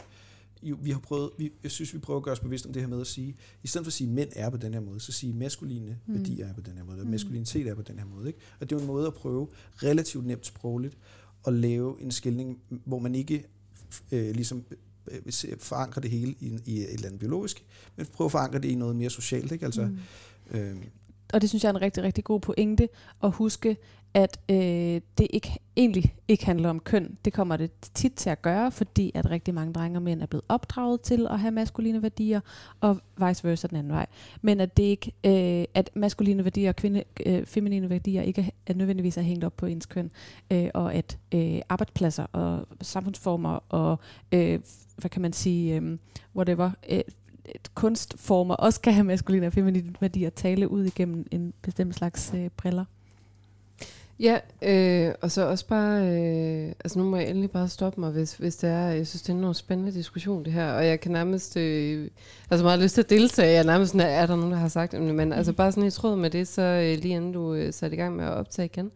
vi har prøvet, vi, jeg synes, vi prøver at gøre os bevidst om det her med at sige, i stedet for at sige, mænd er på den her måde, så sige, maskuline Mm. værdier er på den her måde, og Mm. maskulinitet er på den her måde. Ikke? Og det er jo en måde at prøve relativt nemt sprogligt at lave en skældning, hvor man ikke øh, ligesom øh, forankrer det hele i, i et eller andet biologisk, men prøve at forankre det i noget mere socialt. Ikke? Altså, mm. øh, Og det synes jeg er en rigtig, rigtig god pointe at huske, at øh, det ikke, egentlig ikke handler om køn. Det kommer det tit til at gøre, fordi at rigtig mange drenge og mænd er blevet opdraget til at have maskuline værdier, og vice versa den anden vej. Men at det ikke, øh, at maskuline værdier og kvinde, øh, feminine værdier ikke er, er nødvendigvis er hængt op på ens køn, øh, og at øh, arbejdspladser og samfundsformer og, øh, hvad kan man sige, øh, whatever, øh, kunstformer også kan have maskuline og feminine værdier tale ud igennem en bestemt slags øh, briller. Ja, øh, og så også bare, øh, altså nu må jeg endelig bare stoppe mig, hvis, hvis det er, jeg synes, det er en spændende diskussion det her, og jeg kan nærmest, øh, altså meget lyst til at deltage, jeg er nærmest sådan, er der nogen, der har sagt men altså bare sådan i tråd med det, så øh, lige inden du øh, satte i gang med at optage igen,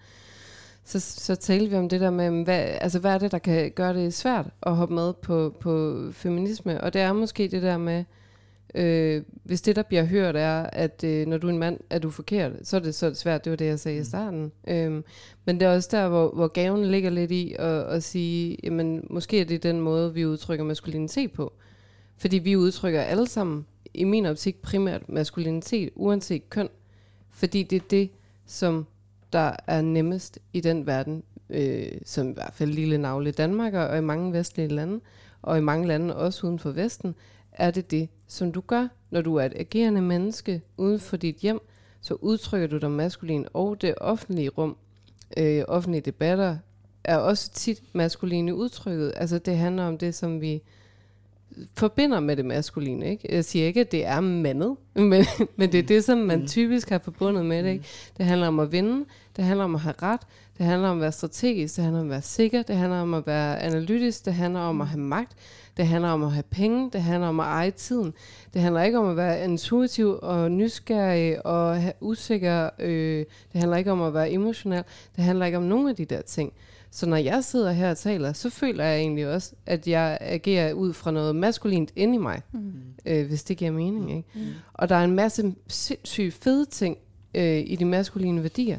så, så talte vi om det der med, hvad, altså hvad er det, der kan gøre det svært at hoppe med på, på feminisme, og det er måske det der med, Øh, hvis det, der bliver hørt, er, at øh, når du er en mand, er du forkert, så er det, så svært. Det var det, jeg sagde i starten. Øhm, men det er også der, hvor, hvor gaven ligger lidt i at, at sige, jamen, måske er det den måde, vi udtrykker maskulinitet på. Fordi vi udtrykker alle sammen, i min optik, primært maskulinitet, uanset køn. Fordi det er det, som der er nemmest i den verden, øh, som i hvert fald lille navle Danmark og i mange vestlige lande, og i mange lande også uden for Vesten, er det det, som du gør, når du er et agerende menneske uden for dit hjem, så udtrykker du dig maskulin, og det offentlige rum, øh, offentlige debatter, er også tit maskuline udtrykket. Altså det handler om det, som vi forbinder med det maskuline. Ikke? Jeg siger ikke, at det er mandet, men, men det er det, som man typisk har forbundet med det. Ikke? Det handler om at vinde, det handler om at have ret, det handler om at være strategisk, det handler om at være sikker, det handler om at være analytisk, det handler om at have magt, det handler om at have penge, det handler om at eje tiden. Det handler ikke om at være intuitiv og nysgerrig og have usikker. Øh, det handler ikke om at være emotionel. Det handler ikke om nogen af de der ting. Så når jeg sidder her og taler, så føler jeg egentlig også, at jeg agerer ud fra noget maskulint inde i mig, Mm. øh, hvis det giver mening. Ikke? Mm. Og der er en masse sindssygt fede ting øh, i de maskuline værdier.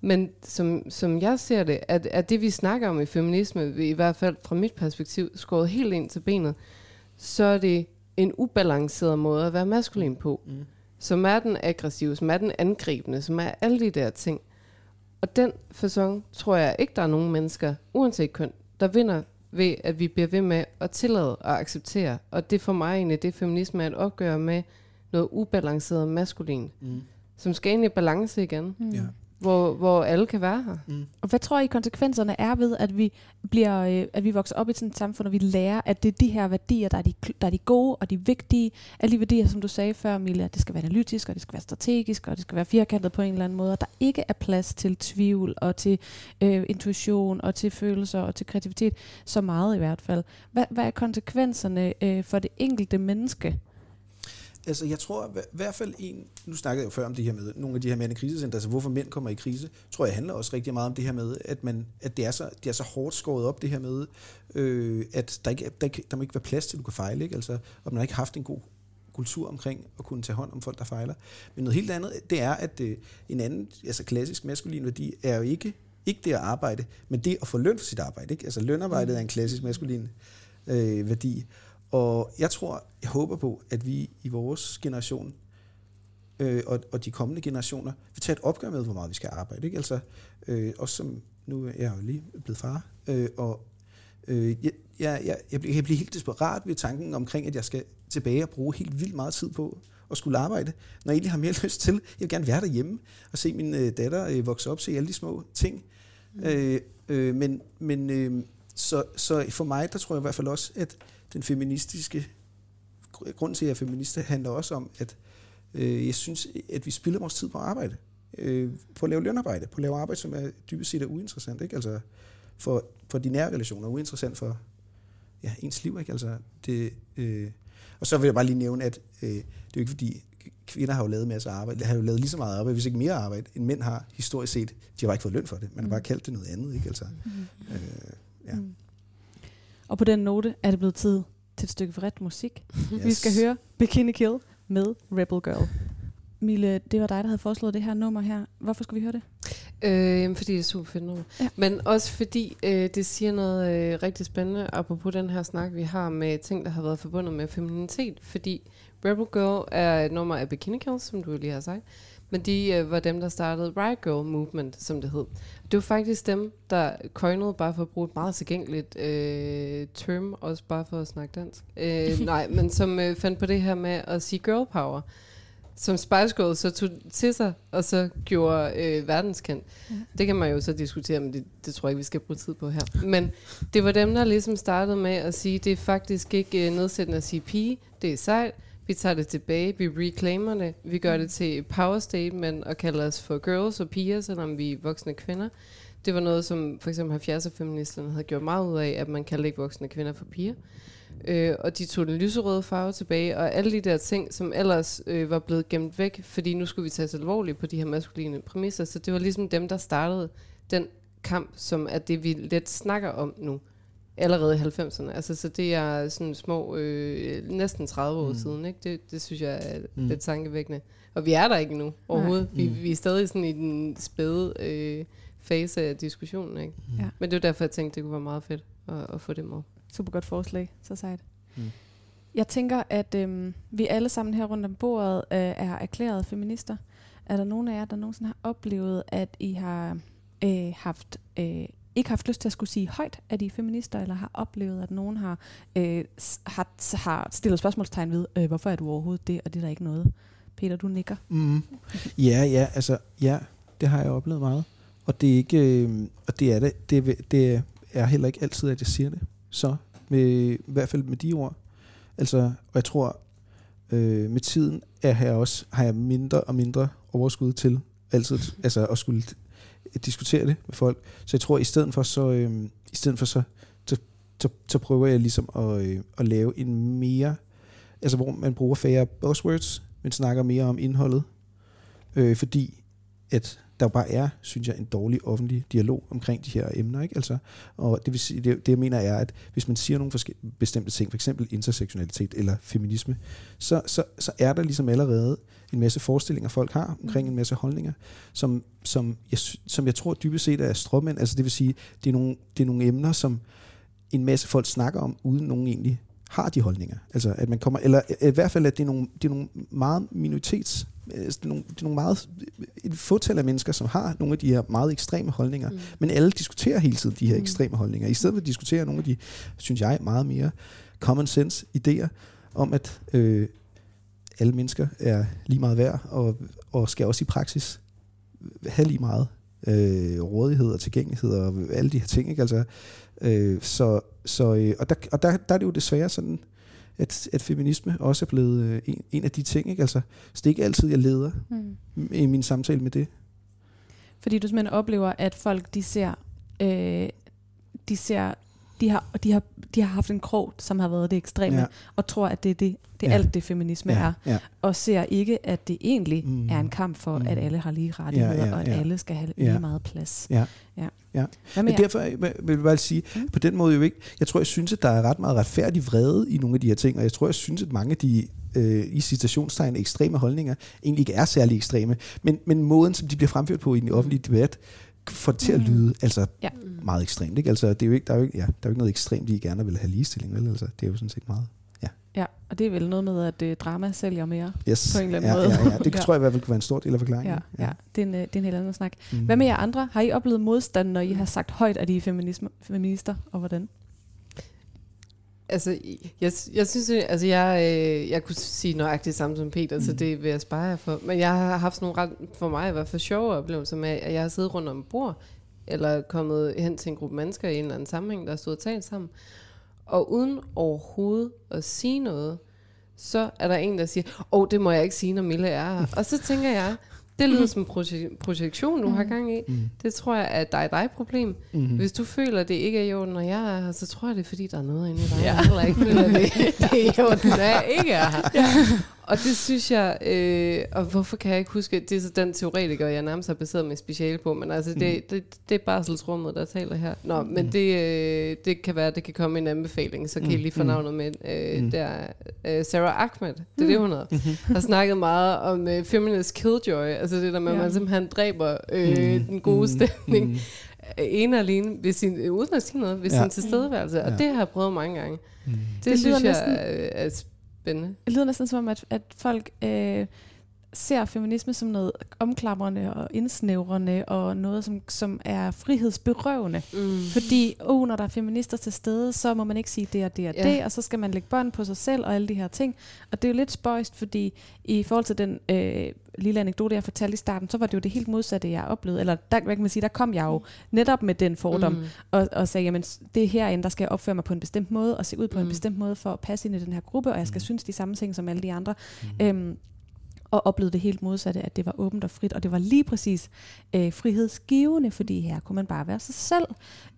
Men som, som jeg ser det, at, at det vi snakker om i feminisme, i hvert fald fra mit perspektiv, skåret helt ind til benet, så er det en ubalanceret måde at være maskulin på. Mm. Som er den aggressive, som er den angribende, som er alle de der ting. Og den fasong tror jeg ikke, der er nogen mennesker, uanset køn, der vinder ved, at vi bliver ved med at tillade og acceptere. Og det for mig egentlig, det feminisme er et opgør med noget ubalanceret maskulin, Mm. som skal ind i balance igen, Mm. Ja. Hvor, hvor alle kan være her. Mm. Og hvad tror I konsekvenserne er ved, at vi bliver, øh, at vi vokser op i sådan et samfund, og vi lærer, at det er de her værdier, der er de, der er de gode og de vigtige. Alle de værdier, som du sagde før, Mille, at det skal være analytisk, og det skal være strategisk, og det skal være firkantet på en eller anden måde, og der ikke er plads til tvivl og til øh, intuition og til følelser og til kreativitet, så meget i hvert fald. Hvad, hvad er konsekvenserne øh, for det enkelte menneske? Altså jeg tror i hvert fald en, nu snakkede jeg jo før om det her med nogle af de her mænd i krisecenter, altså hvorfor mænd kommer i krise, tror jeg handler også rigtig meget om det her med, at, man, at det, er så, det er så hårdt skåret op det her med, øh, at der, ikke, der, ikke, der må ikke være plads til, at du kan fejle, ikke? Altså, og man har ikke haft en god kultur omkring at kunne tage hånd om folk, der fejler. Men noget helt andet, det er, at øh, en anden, altså klassisk maskulin værdi, er jo ikke, ikke det at arbejde, men det at få løn for sit arbejde. Ikke? Altså lønarbejdet er en klassisk maskulin øh, værdi. Og jeg tror, jeg håber på, at vi i vores generation øh, og, og de kommende generationer vil tage et opgør med, hvor meget vi skal arbejde. Ikke? Altså, øh, også som, nu er jeg jo lige blevet far, øh, og øh, jeg, jeg, jeg, jeg, bliver, helt desperat ved tanken omkring, at jeg skal tilbage og bruge helt vildt meget tid på at skulle arbejde, når jeg egentlig har mere lyst til. Jeg vil gerne være derhjemme og se min øh, datter øh, vokse op, se alle de små ting. Mm. Øh, øh, men men øh, så, så for mig, der tror jeg i hvert fald også, at den feministiske, grund til, at jeg er feminist, handler også om, at øh, jeg synes, at vi spilder vores tid på arbejde. Øh, på at lave lønarbejde, på at lave arbejde, som er dybest set er uinteressant. Ikke? Altså for, for de nære relationer, uinteressant for ja, ens liv. Ikke? Altså, det, øh, og så vil jeg bare lige nævne, at øh, det er jo ikke fordi, kvinder har jo lavet masser af arbejde, de har jo lavet lige så meget arbejde, hvis ikke mere arbejde, end mænd har historisk set. De har bare ikke fået løn for det, man har bare mm. kaldt det noget andet. Ikke? Altså, mm. øh, ja. Mm. Og på den note er det blevet tid til et stykke vredt musik. Yes. Vi skal høre Bikini Kill med Rebel Girl. Mille, det var dig, der havde foreslået det her nummer her. Hvorfor skal vi høre det? Øh, fordi det er super fedt nummer. Ja. Men også fordi øh, det siger noget øh, rigtig spændende, apropos den her snak, vi har med ting, der har været forbundet med feminitet. Fordi Rebel Girl er et nummer af Bikini Kills, som du lige har sagt. Men de øh, var dem, der startede Riot Girl Movement, som det hed. Det var faktisk dem, der coinede, bare for at bruge et meget tilgængeligt øh, term, også bare for at snakke dansk. Øh, nej, men som øh, fandt på det her med at sige girl power som Spice Girls så tog til sig, og så gjorde øh, verdenskendt. Ja. Det kan man jo så diskutere, men det, det tror jeg ikke, vi skal bruge tid på her. Men det var dem, der ligesom startede med at sige, det er faktisk ikke øh, nedsættende at sige pige, det er sejt, vi tager det tilbage, vi reclaimer det, vi gør det til power statement og kalder os for girls og piger, selvom vi er voksne kvinder. Det var noget, som for eksempel 70'er-feministerne havde gjort meget ud af, at man kaldte ikke voksne kvinder for piger. Øh, og de tog den lyserøde farve tilbage, og alle de der ting, som ellers øh, var blevet gemt væk, fordi nu skulle vi tage sig alvorligt på de her maskuline præmisser. Så det var ligesom dem, der startede den kamp, som er det, vi let snakker om nu allerede i 90'erne. Altså, så det er sådan små, øh, næsten 30 år mm. siden. Ikke? Det, det synes jeg er mm. lidt tankevækkende. Og vi er der ikke nu overhovedet. Vi, mm. vi er stadig sådan i den spæde øh, fase af diskussionen. Ikke? Mm. Ja. Men det er derfor, jeg tænkte, det kunne være meget fedt at, at få det med. Super godt forslag. Så sejt. Mm. Jeg tænker, at øhm, vi alle sammen her rundt om bordet øh, er erklærede feminister. Er der nogen af jer, der nogensinde har oplevet, at I har øh, haft øh, ikke haft lyst til at skulle sige højt, at I er feminister, eller har oplevet, at nogen har, øh, har, har stillet spørgsmålstegn ved, øh, hvorfor er du overhovedet det, og det er der ikke noget. Peter, du nikker. Mm. Ja, ja, altså, ja, det har jeg oplevet meget. Og det er ikke, øh, og det er det, det, det er heller ikke altid, at jeg siger det. Så, med, i hvert fald med de ord. Altså, og jeg tror, øh, med tiden er jeg også, har jeg mindre og mindre overskud til altid altså, at skulle diskutere det med folk. Så jeg tror, i stedet for så, øh, i stedet for så, så, så, så prøver jeg ligesom at, øh, at lave en mere, altså hvor man bruger færre buzzwords, men snakker mere om indholdet. Øh, fordi at der bare er, synes jeg, en dårlig offentlig dialog omkring de her emner. Ikke? Altså, og det, vil sige, det, det jeg mener er, at hvis man siger nogle bestemte ting, f.eks. intersektionalitet eller feminisme, så, så, så er der ligesom allerede en masse forestillinger, folk har omkring mm. en masse holdninger, som, som, jeg, som jeg tror dybest set er stråmænd. Altså det vil sige, det er nogle, det er nogle emner, som en masse folk snakker om, uden nogen egentlig har de holdninger. Altså at man kommer, eller i hvert fald, at det er nogle, det er nogle meget minoritets Altså, det er nogle, det er nogle meget, et fåtal af mennesker, som har nogle af de her meget ekstreme holdninger, mm. men alle diskuterer hele tiden de her mm. ekstreme holdninger, i stedet for at diskutere nogle af de, synes jeg, meget mere common sense idéer om, at øh, alle mennesker er lige meget værd, og, og skal også i praksis have lige meget øh, rådighed og tilgængelighed og alle de her ting. Ikke? Altså, øh, så, så, øh, og der, og der, der er det jo desværre sådan, at, at feminisme også er blevet øh, en, en af de ting. Ikke? Altså, så det er ikke altid, jeg leder mm. i min samtale med det. Fordi du simpelthen oplever, at folk de ser, øh, de ser de har, de har, de har haft en krog, som har været det ekstreme, Ja. ja. og tror, at det er det, det er Ja. alt det feminisme ja, er. ja. Og ser ikke, at det egentlig Mm. er en kamp for, Mm. at alle har lige rettigheder, Ja, ja, og at ja. alle skal have Ja. lige meget plads. Ja. ja. Ja. Men derfor øh, vil jeg bare sige, Mm. på den måde jo ikke, jeg tror, jeg synes, at der er ret meget retfærdig vrede i nogle af de her ting, og jeg tror, jeg synes, at mange af de øh, i citationstegn ekstreme holdninger egentlig ikke er særlig ekstreme, men, men måden, som de bliver fremført på i den offentlige debat, får det til at Mm. lyde altså Ja. meget ekstremt. Ikke? Altså, det er jo ikke, der, er jo ikke, ja, der er jo ikke noget ekstremt, de gerne vil have ligestilling. Vel? Altså, det er jo sådan set meget. Ja, og det er vel noget med, at øh, drama sælger mere. Yes. På en eller anden ja, måde. Ja, ja. Det Ja. tror jeg i hvert fald kunne være en stor del af forklaringen. Ja, ja. Det, er en, øh, det er en helt anden snak. Mm. Hvad med jer andre? Har I oplevet modstand, når I har sagt højt, at I er feminisme, feminister, og hvordan? Altså, jeg, jeg synes, øh, altså jeg, øh, jeg kunne sige nøjagtigt samme som Peter, mm. så det vil jeg spare jer for. Men jeg har haft sådan nogle ret, for mig i hvert fald sjove oplevelser med, at jeg har siddet rundt om et bord, eller kommet hen til en gruppe mennesker i en eller anden sammenhæng, der har stået og talt sammen. Og uden overhovedet at sige noget, så er der en, der siger, åh, oh, det må jeg ikke sige, når Mille er her. Og så tænker jeg, det lyder som en proje- projektion, du har gang i. Mm. Det tror jeg er et dig-dig-problem. Mm. Hvis du føler, at det ikke er i orden, når jeg er her, så tror jeg, det er, fordi der er noget inde i dig, ja. der heller ikke føler, det, det er i orden, når jeg ikke er her. Ja. Og det synes jeg, øh, og hvorfor kan jeg ikke huske, at det er så den teoretiker, jeg nærmest har baseret mit speciale på, men altså, det, det, det er barselsrummet, der taler her. Nå, men det, øh, det kan være, at det kan komme en anbefaling, så kan I lige få Mm. navnet med. Øh, Mm. Det er øh, Sarah Ahmed, det er det, hun hedder, har snakket meget om øh, feminist killjoy, altså det der med, at Ja. man simpelthen dræber øh, den gode stemning Mm. ene og alene ved sin, øh, uden at sige noget, ved Ja. sin tilstedeværelse. Og Ja. det har jeg prøvet mange gange. Mm. Det, Det synes jeg næsten- er, er spændende. Det lyder næsten som om, at, at folk øh, ser feminisme som noget omklamrende og indsnævrende, og noget, som, som er frihedsberøvende. Mm. Fordi, oh, når der er feminister til stede, så må man ikke sige det og det og Ja. det, og så skal man lægge bånd på sig selv og alle de her ting. Og det er jo lidt spøjst, fordi i forhold til den øh, lille anekdote, jeg fortalte i starten, så var det jo det helt modsatte, jeg oplevede. Eller der, hvad kan man sige, der kom jeg jo netop med den fordom, mm. og, og sagde, jamen det er herinde, der skal jeg opføre mig på en bestemt måde, og se ud på mm. en bestemt måde for at passe ind i den her gruppe, og jeg skal Mm. synes de samme ting som alle de andre. Mm. Øhm, og oplevede det helt modsatte, at det var åbent og frit, og det var lige præcis øh, frihedsgivende, fordi her kunne man bare være sig selv,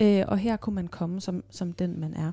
øh, og her kunne man komme som, som den, man er.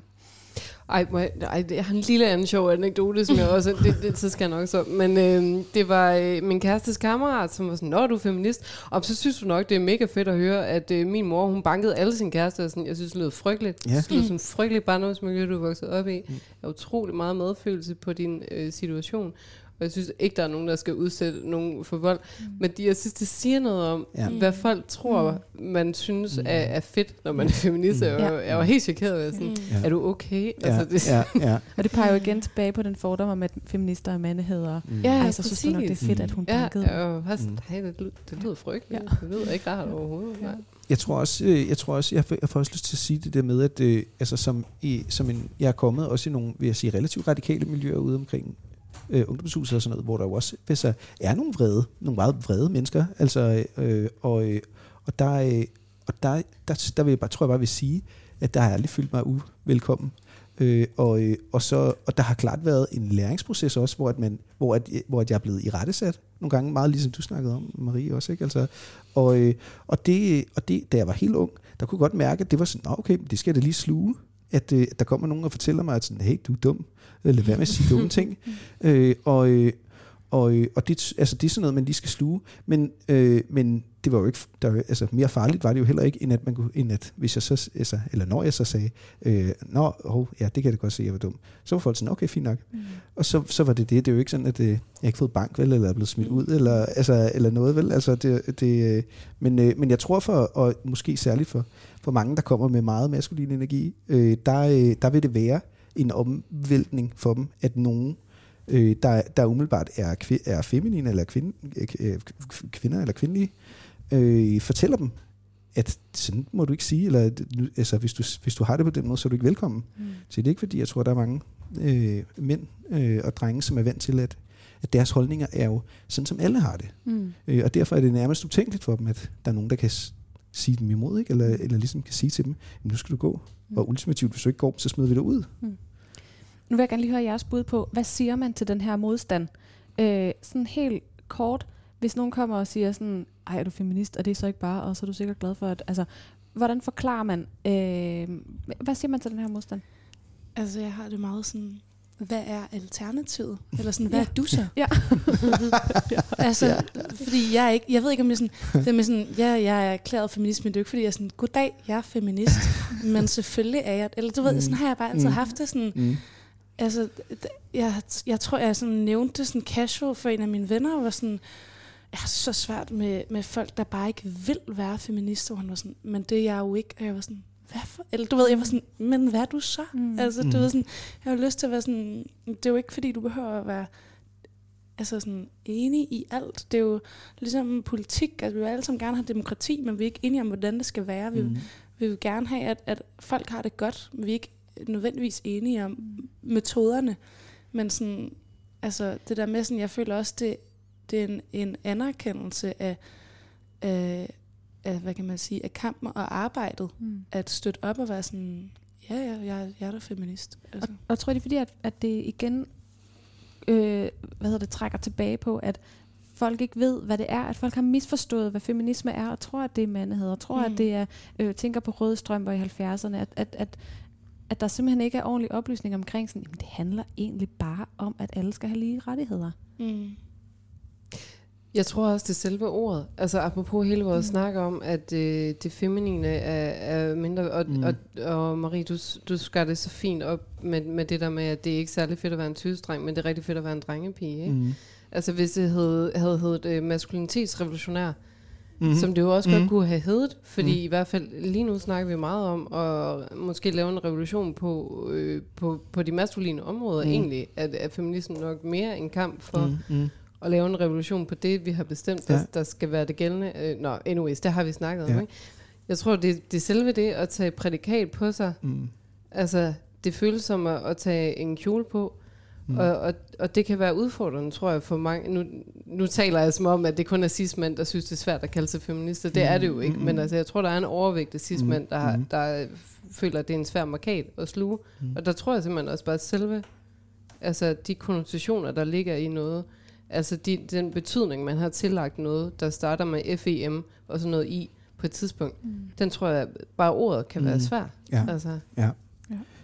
Ej, må jeg, ej, jeg har en lille anden sjov anekdote, som jeg også... Det, det, så skal jeg nok så... Men øh, det var øh, min kærestes kammerat, som var sådan, Nå, du er feminist. Og så synes du nok, det er mega fedt at høre, at øh, min mor, hun bankede alle sine kærester. og Sådan, jeg synes, det lød frygteligt. Ja. Det lød som en frygtelig barndomsmiljø, du er vokset op i. Mm. Jeg har utrolig meget medfølelse på din øh, situation. Og jeg synes ikke, der er nogen, der skal udsætte nogen for vold. Men de, jeg synes, det siger noget om, Ja. hvad folk tror, man synes Mm. er, er fedt, når man er feminist. Jeg, var, Ja. jeg var helt chokeret. Jeg sådan, Ja. er du okay? Ja, det, ja, ja. Og det peger jo igen tilbage på den fordom om, at feminister er mandeheder. Mm. Ja, Ej, så synes du nok, det er fedt, at hun Ja, bankede. bare sådan, Mm. hey, det, lyder, det lyder frygteligt. Ja. Ja. Det lyder ikke rart overhovedet. Ja. Ja. Jeg tror også, øh, jeg tror også, jeg får, jeg får også lyst til at sige det der med, at øh, altså som, i, som en, jeg er kommet også i nogle, vil jeg sige, relativt radikale miljøer ude omkring øh, ungdomshuset og sådan noget, hvor der jo også hvis der er nogle vrede, nogle meget vrede mennesker, altså, øh, og, øh, og der, øh, og der, der, der vil jeg bare, tror jeg bare vil sige, at der har jeg aldrig følt mig uvelkommen. Øh, og, øh, og, så, og der har klart været en læringsproces også, hvor, at man, hvor, at, øh, hvor at jeg er blevet irettesat nogle gange, meget ligesom du snakkede om, Marie også, ikke? Altså, og, øh, og, det, og det, da jeg var helt ung, der kunne jeg godt mærke, at det var sådan, okay, det skal jeg da lige sluge, at, øh, der kommer nogen og fortæller mig, at sådan, hey, du er dum, Øh, lad være med at sige dumme ting. Øh, og, øh, og, øh, og det, altså, det er sådan noget, man lige skal sluge. Men, øh, men det var jo ikke, der, altså, mere farligt var det jo heller ikke, end at, man kunne, end at hvis jeg så, altså, eller når jeg så sagde, øh, nå, oh, ja, det kan jeg da godt se, jeg var dum. Så var folk sådan, okay, fint nok. Mm. Og så, så var det det. Det er jo ikke sådan, at øh, jeg ikke fået bank, vel, eller er blevet smidt ud, eller, altså, eller noget, vel. Altså, det, det, øh, men, øh, men jeg tror for, og måske særligt for, for mange, der kommer med meget maskulin energi, øh, der, øh, der vil det være en omvæltning for dem, at nogen, øh, der, der umiddelbart er, kvi, er feminine, eller kvinde, øh, kvinder eller kvindelige, øh, fortæller dem, at sådan må du ikke sige, eller at altså, hvis, du, hvis du har det på den måde, så er du ikke velkommen. Mm. Så det er ikke fordi, jeg tror, der er mange øh, mænd øh, og drenge, som er vant til, at, at deres holdninger er jo sådan, som alle har det. Mm. Øh, og derfor er det nærmest utænkeligt for dem, at der er nogen, der kan sige dem imod, ikke? Eller, eller ligesom kan sige til dem, "Jamen, nu skal du gå. Mm. Og ultimativt, hvis du ikke går, så smider vi dig ud. Nu vil jeg gerne lige høre jeres bud på, hvad siger man til den her modstand? Øh, sådan helt kort, hvis nogen kommer og siger sådan, ej, er du feminist, og det er så ikke bare, og så er du sikkert glad for, at, altså, hvordan forklarer man, øh, hvad siger man til den her modstand? Altså, jeg har det meget sådan, hvad er alternativet? Eller sådan, hvad er du så? Ja. altså, ja. fordi jeg er ikke, jeg ved ikke om jeg sådan, det er med sådan, ja, jeg er erklæret feminist, men det er ikke fordi, jeg er sådan, goddag, jeg er feminist, men selvfølgelig er jeg, eller du ved, Mm. sådan har jeg bare altid Mm. haft det sådan, Mm. altså, jeg, jeg tror, jeg sådan nævnte det sådan casual for en af mine venner, og var sådan, jeg har så svært med, med folk, der bare ikke vil være feminister, og han var sådan, men det er jeg jo ikke, og jeg var sådan, hvad for? Eller du ved, jeg var sådan, men hvad er du så? Mm. Altså, du Mm. ved sådan, jeg har lyst til at være sådan, det er jo ikke fordi, du behøver at være altså sådan enig i alt. Det er jo ligesom politik, at vi vil alle sammen gerne have demokrati, men vi er ikke enige om, hvordan det skal være. Vi, Mm. vi vil gerne have, at, at folk har det godt, men vi er ikke nødvendigvis enige om metoderne. Men sådan, altså det der med sådan, jeg føler også, det, det er en, en anerkendelse af, af, af, hvad kan man sige, af kampen og arbejdet. Mm. At støtte op og være sådan, ja, ja, jeg, jeg er da feminist. Altså. Og jeg tror, det er fordi, at, at det igen øh, hvad hedder det, trækker tilbage på, at folk ikke ved, hvad det er, at folk har misforstået, hvad feminisme er, og tror, at det er mandighed, og tror. Mm. at det er, øh, tænker på røde strømper i 70'erne, at, at, at, at der simpelthen ikke er ordentlig oplysning omkring sådan, jamen, det handler egentlig bare om, at alle skal have lige rettigheder. Mm. Jeg tror også, det er selve ordet. Altså apropos hele vores Mm. snak om, at øh, det feminine er, er mindre. Og, Mm. og, og Marie, du, du skar det så fint op med, med det der med, at det er ikke særlig fedt at være en tøsdreng, men det er rigtig fedt at være en drengepige. Ikke? Mm. Altså hvis det hed, havde heddet øh, maskulinitetsrevolutionær, Mm. som det jo også mm. Godt kunne have heddet, fordi mm. i hvert fald lige nu snakker vi meget om at måske lave en revolution på, øh, på, på de maskuline områder Mm. egentlig, at, at feminismen nok mere en kamp for Mm. Mm. at lave en revolution på det, vi har bestemt, der, Ja. ja. der skal være det gældende. Øh, Nå, anyways, det har vi snakket Ja. om, ikke? Jeg tror, det, det er selve det at tage prædikat på sig. Mm. Altså, det føles som at, at tage en kjole på. Mm. Mm. Og, og, og det kan være udfordrende, tror jeg, for mange. Nu, nu taler jeg som om, at det kun er cis-mænd, der synes, det er svært at kalde sig feminister. Det er det jo ikke. Mm. Men altså, jeg tror, der er en overvægt af cis-mænd, der, har, Mm. der føler, at det er en svær markat at sluge. Mm. Og der tror jeg simpelthen også bare selve, altså de konnotationer, der ligger i noget, altså de, den betydning, man har tillagt noget, der starter med FEM og sådan noget i på et tidspunkt, Mm. den tror jeg, bare ordet kan Mm. være svær. Ja. Altså,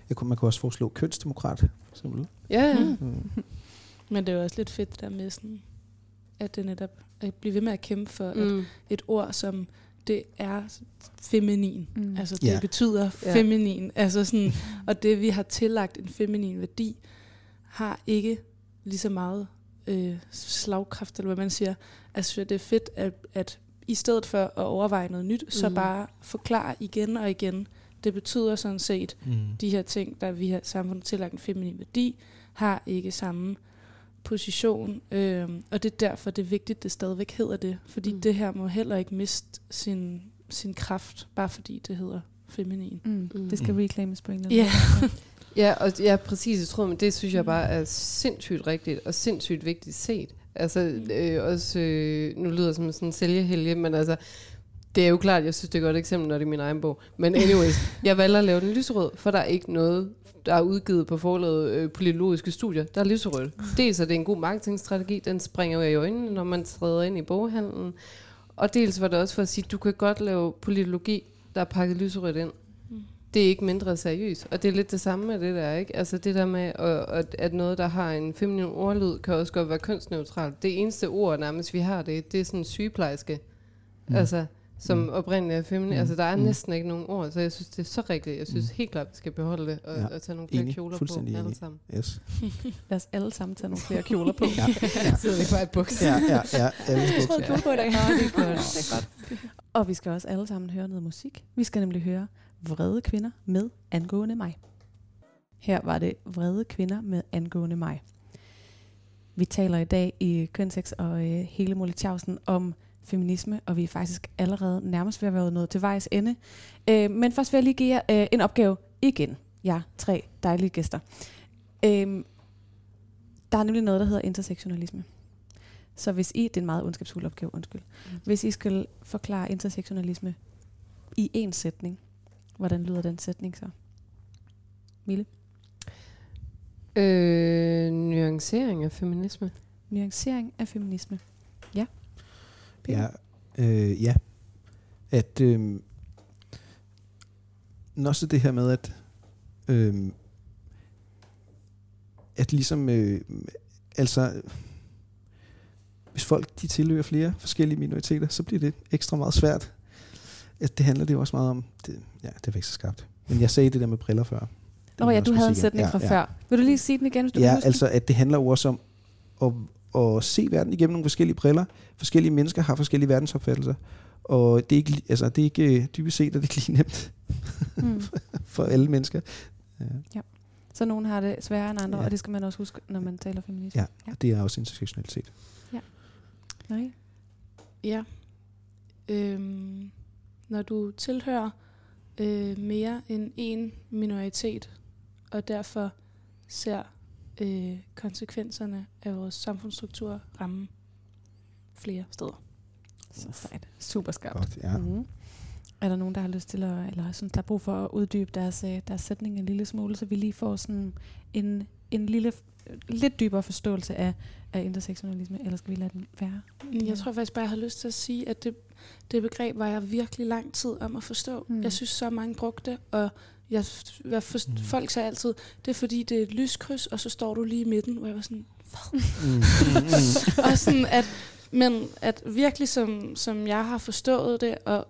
Jeg kunne, man kunne også foreslå kønsdemokrat, eksempel. ja, ja. Mm. Mm. Men det er jo også lidt fedt der med sådan, at det netop at blive ved med at kæmpe for mm. Mm. et ord, som det er feminin. Mm. Altså det Ja. yeah. betyder Ja. feminin. Altså sådan, og det vi har tillagt en feminin værdi, har ikke lige så meget øh, slagkraft, eller hvad man siger. Altså det er fedt, at, at i stedet for at overveje noget nyt, så Mhm. bare forklare igen og igen. Det betyder sådan set, Mm. de her ting, der vi har samfundet tillagt en feminin værdi, har ikke samme position. Øhm, og det er derfor, det er vigtigt, det stadigvæk hedder det. Fordi mm. Mm. det her må heller ikke miste sin, sin kraft, bare fordi det hedder feminin. Mm. Mm. Det skal Mm. reclaimes på en eller anden måde. Ja, og ja, præcis, jeg tror, men det synes jeg bare er sindssygt rigtigt og sindssygt vigtigt set. Altså, øh, også, øh, nu lyder det som sådan en sælgehelge, men altså, det er jo klart, jeg synes, det er et godt eksempel, når det er min egen bog. Men anyways, jeg valgte at lave den lyserød, for der er ikke noget, der er udgivet på forlaget øh, politologiske studier, der er lyserødt. Dels er det en god marketingstrategi, den springer jo i øjnene, når man træder ind i boghandlen. Og dels var det også for at sige, du kan godt lave politologi, der er pakket lyserødt ind Mm. Det er ikke mindre seriøst. Og det er lidt det samme med det der, ikke? Altså det der med, at, at, noget, der har en feminin ordlyd, kan også godt være kønsneutralt. Det eneste ord nærmest, vi har det, det er sådan sygeplejerske. Mm. Altså, som Mm. oprindeligt er feminin. Mm. Altså der er Mm. næsten ikke nogen ord, så jeg synes, det er så rigtigt. Jeg synes Mm. helt klart, vi skal beholde det, og, Ja. og tage nogle flere Enig. kjoler på Fuldstændig alle enig. sammen. Yes. Lad os alle sammen tage nogle flere kjoler på. Ja, ja. Sidder vi bare i buks. ja, ja, ja. Alle bukser. Rød kjole på i dag. Ja, det er godt. det er godt. Og vi skal også alle sammen høre noget musik. Vi skal nemlig høre Vrede Kvinder med Angående mig. Her var det Vrede Kvinder med Angående mig. Vi taler i dag i Kønsex og øh, hele Molly Tjavsen om feminisme, og vi er faktisk allerede nærmest ved at være nået til vejs ende. Øh, men først vil jeg lige give jer øh, en opgave igen. Ja, tre dejlige gæster. Øh, der er nemlig noget, der hedder intersektionalisme. Så hvis I, det er en meget ondskabsfuld opgave, undskyld. Mm. Hvis I skal forklare intersektionalisme i en sætning, hvordan lyder den sætning så? Mille? Øh, nuancering af feminisme. Nuancering af feminisme. Ja. Ja, øh, ja. At, øh, også det her med, at, øh, at ligesom, øh, altså, hvis folk de tilhører flere forskellige minoriteter, så bliver det ekstra meget svært. At det handler det jo også meget om, det, ja, det var ikke så skarpt. Men jeg sagde det der med briller før. Nå ja, du havde en sætning fra før. Vil du lige sige den igen, hvis du Ja, kan huske altså at det handler jo også om at, at se verden igennem nogle forskellige briller. Forskellige mennesker har forskellige verdensopfattelser. Og det er ikke, altså, det er ikke øh, dybest set er det ikke lige nemt? Mm. for alle mennesker. Ja. Så nogen har det sværere end andre, Ja. og det skal man også huske, når man taler feminisme. Ja, og det er også intersektionalitet. Nej. Ja. Øhm, når du tilhører øh, mere end en minoritet, og derfor ser øh, konsekvenserne af vores samfundsstruktur ramme flere steder. Så sejt. Super skarpt. Godt, ja. Mm. Er der nogen, der har lyst til at, eller synes, der er brug for at uddybe deres, øh, deres sætning en lille smule, så vi lige får sådan en, en lille, lidt dybere forståelse af, af intersektionalisme, eller skal vi lade den være? Jeg tror faktisk bare, jeg har lyst til at sige, at det, det begreb var jeg virkelig lang tid om at forstå. Mm. Mm. Jeg synes, så mange brugte det, og jeg, jeg for, Mm. mm. folk sagde altid, det er fordi, det er et lyskryds, og så står du lige i midten, hvor jeg var sådan, Mm, mm, mm. og sådan at, men at virkelig som, som jeg har forstået det, og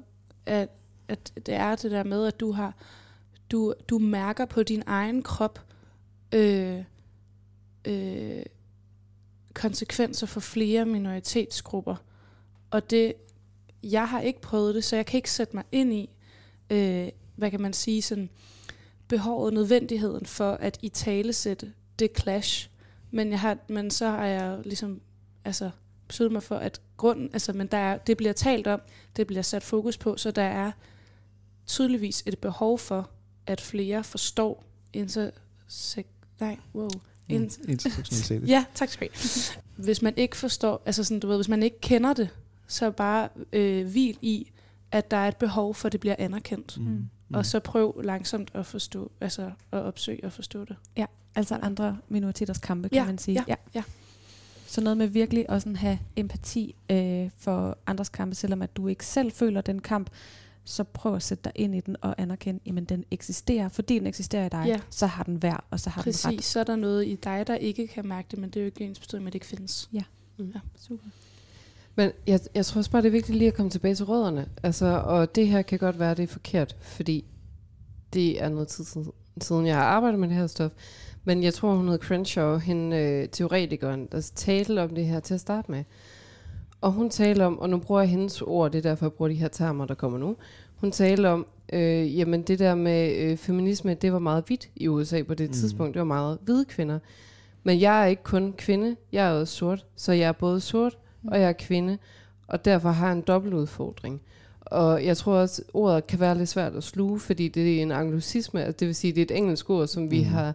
at, at det er det der med, at du har, du, du mærker på din egen krop øh, øh, konsekvenser for flere minoritetsgrupper. Og det, jeg har ikke prøvet det, så jeg kan ikke sætte mig ind i, øh, hvad kan man sige, sådan behovet, nødvendigheden for at i tale sætte det clash. Men, jeg har, men så har jeg ligesom altså, besluttet mig for, at grunden, altså, men der er, det bliver talt om, det bliver sat fokus på, så der er tydeligvis et behov for, at flere forstår intersek... Nej, wow. Mm, Intersektionalitet. Ja, tak skal du. Hvis man ikke forstår, altså sådan, du ved, hvis man ikke kender det, så bare øh, hvil i, at der er et behov for, at det bliver anerkendt. Mm, Mm. mm. Og så prøv langsomt at forstå, altså at opsøge og forstå det. Altså andre minoriteters kampe, kan Ja, man sige. ja, ja. Så noget med virkelig også sådan have empati øh, for andres kampe, selvom at du ikke selv føler den kamp, så prøv at sætte dig ind i den og anerkende, at den eksisterer. Fordi den eksisterer i dig, Ja. så har den værd, og så har den ret. Præcis, så er der noget i dig, der ikke kan mærke det, men det er jo ikke ens med, at det ikke findes. Super. Men jeg, jeg tror også bare, det er vigtigt lige at komme tilbage til rødderne. Altså, og det her kan godt være, det er forkert, fordi det er noget tid siden- jeg har arbejdet med det her stof. Men jeg tror, hun hed Crenshaw, hende øh, teoretikeren, der talte om det her til at starte med. Og hun talte om, og nu bruger jeg hendes ord, det er derfor, jeg bruger de her termer, der kommer nu. Hun talte om, øh, jamen det der med øh, feminisme, det var meget vidt i USA på det Mm. tidspunkt. Det var meget hvide kvinder. Men jeg er ikke kun kvinde, jeg er også sort. Så jeg er både sort, og jeg er kvinde. Og derfor har jeg en dobbelt udfordring. Og jeg tror også, ordet kan være lidt svært at sluge, fordi det er en anglicisme, altså det vil sige, det er et engelsk ord, som vi Mhm. har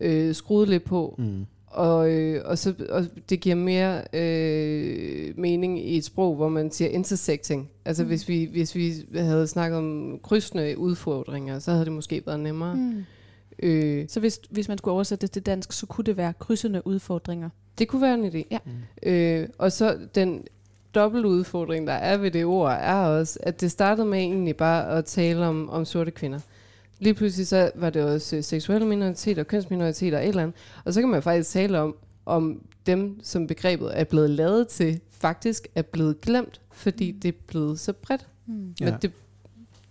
øh, skruet lidt på. Mm. Og, øh, og, så, og det giver mere øh, mening i et sprog, hvor man siger intersecting. Altså Mm. mm. hvis, vi, hvis vi havde snakket om krydsende udfordringer, så havde det måske været nemmere. Mm. Mm. Øh, Så hvis, hvis man skulle oversætte det til dansk, så kunne det være krydsende udfordringer. det kunne være en idé. Ja. Mm. Øh, og så den dobbelt udfordring, der er ved det ord, er også, at det startede med egentlig bare at tale om, om sorte kvinder. Lige pludselig så var det også øh, seksuelle minoriteter, kønsminoriteter og et eller andet. Og så kan man faktisk tale om, om dem, som begrebet er blevet lavet til, faktisk er blevet glemt, fordi det er blevet så bredt. Mm. Ja. Men det,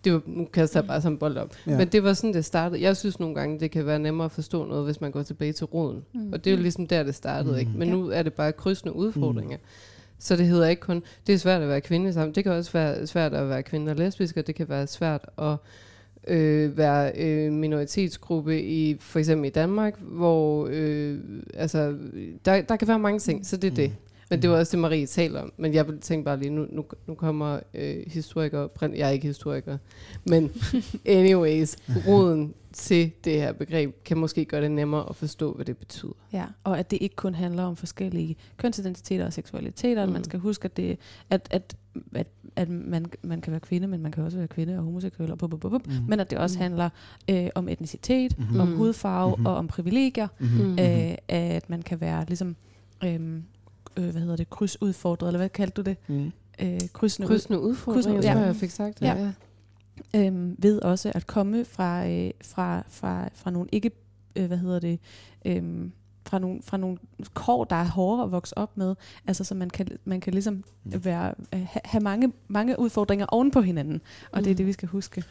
det var, nu kaster jeg bare sådan en bold op. Ja. Men det var sådan, det startede. Jeg synes nogle gange, det kan være nemmere at forstå noget, hvis man går tilbage til roden. Mm. Og det er jo ligesom der, det startede, Mm. ikke? Men Ja. nu er det bare krydsende udfordringer. Så det hedder ikke kun, det er svært at være kvinde sammen. Det kan også være svært at være kvinde og lesbisk, og det kan være svært at øh, være øh, minoritetsgruppe i for eksempel i Danmark, hvor øh, altså, der, der kan være mange ting, så det er det. Men det var også det, Marie taler om. Men jeg tænkte bare lige, nu, nu, nu kommer øh, historikere, print- jeg er ikke historiker, men anyways, roden til det her begreb kan måske gøre det nemmere at forstå, hvad det betyder. Ja, og at det ikke kun handler om forskellige kønsidentiteter og seksualiteter. Mm. Man Mm. skal huske, at, det, at, at, at, at man, man kan være kvinde, men man kan også være kvinde og homoseksuel og bup, bup, bup. Mm. Men at det også Mm. handler øh, om etnicitet, mm. om Mm. hudfarve Mhm. og om privilegier. Mm. Øh, at man kan være ligesom, øhm, øh, hvad hedder det, krydsudfordret, eller hvad kaldte du det? Mm. Øh, krydsende. Krydsende udfordringer, Krydsende- tror ja. jeg, jeg fik sagt. Ja. Ja. Ja. øhm, ved også at komme fra, øh, fra, fra, fra nogle ikke, øh, hvad hedder det, øhm, fra nogle, fra nogle kår, der er hårde at vokse op med. Altså, så man kan, man kan ligesom Mm. være, øh, ha- have mange, mange udfordringer oven på hinanden. Og det er Mm. det, vi skal huske.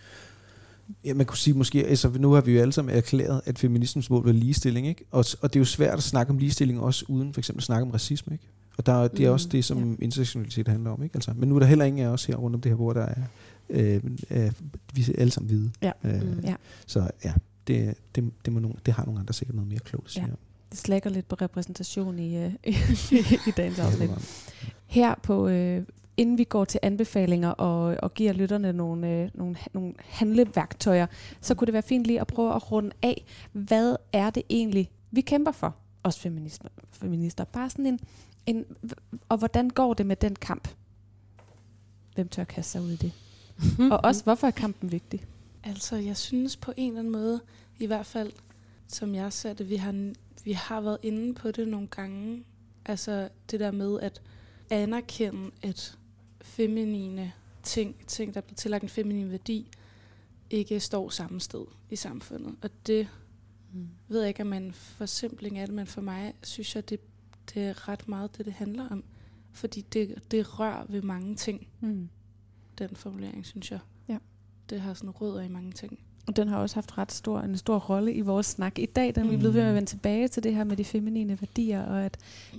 Ja, man kunne sige måske, altså nu har vi jo alle sammen erklæret, at feminismens mål er ligestilling, ikke? Og, og det er jo svært at snakke om ligestilling også uden for eksempel at snakke om racisme, ikke? Og der, det er Mm, også det, som ja. intersektionalitet handler om, ikke? Altså, men nu er der heller ingen af os her rundt om det her bord, der er, øh, øh, vi er alle sammen hvide. Ja. Øh, Mm. Ja. Så ja, det, det, det, må nogle, det har nogle andre sikkert noget mere klogt at sige Ja. Det slækker lidt på repræsentation i, øh, i, i dagens afsnit. Her på, øh, inden vi går til anbefalinger og, og giver lytterne nogle, øh, nogle, nogle handleværktøjer, så kunne det være fint lige at prøve at runde af, hvad er det egentlig, vi kæmper for, os feminister. feminister. Bare sådan en, en, og hvordan går det med den kamp? Hvem tør kaste sig ud i det? Og også, hvorfor er kampen vigtig? Altså, jeg synes på en eller anden måde, i hvert fald, som jeg ser det, vi har, vi har været inde på det nogle gange. Altså det der med at anerkende, at feminine ting, ting der bliver tillagt en feminin værdi, ikke står samme sted i samfundet. Og det Mm. ved jeg ikke, om man forsimpling af det, men for mig synes jeg, det, det er ret meget det, det handler om. Fordi det, det rører ved mange ting, Mm. den formulering, synes jeg. Ja. Det har sådan rødder i mange ting. Og den har også haft ret stor, en stor rolle i vores snak i dag. Den er vi blevet ved med at vende tilbage til det her med de feminine værdier, og at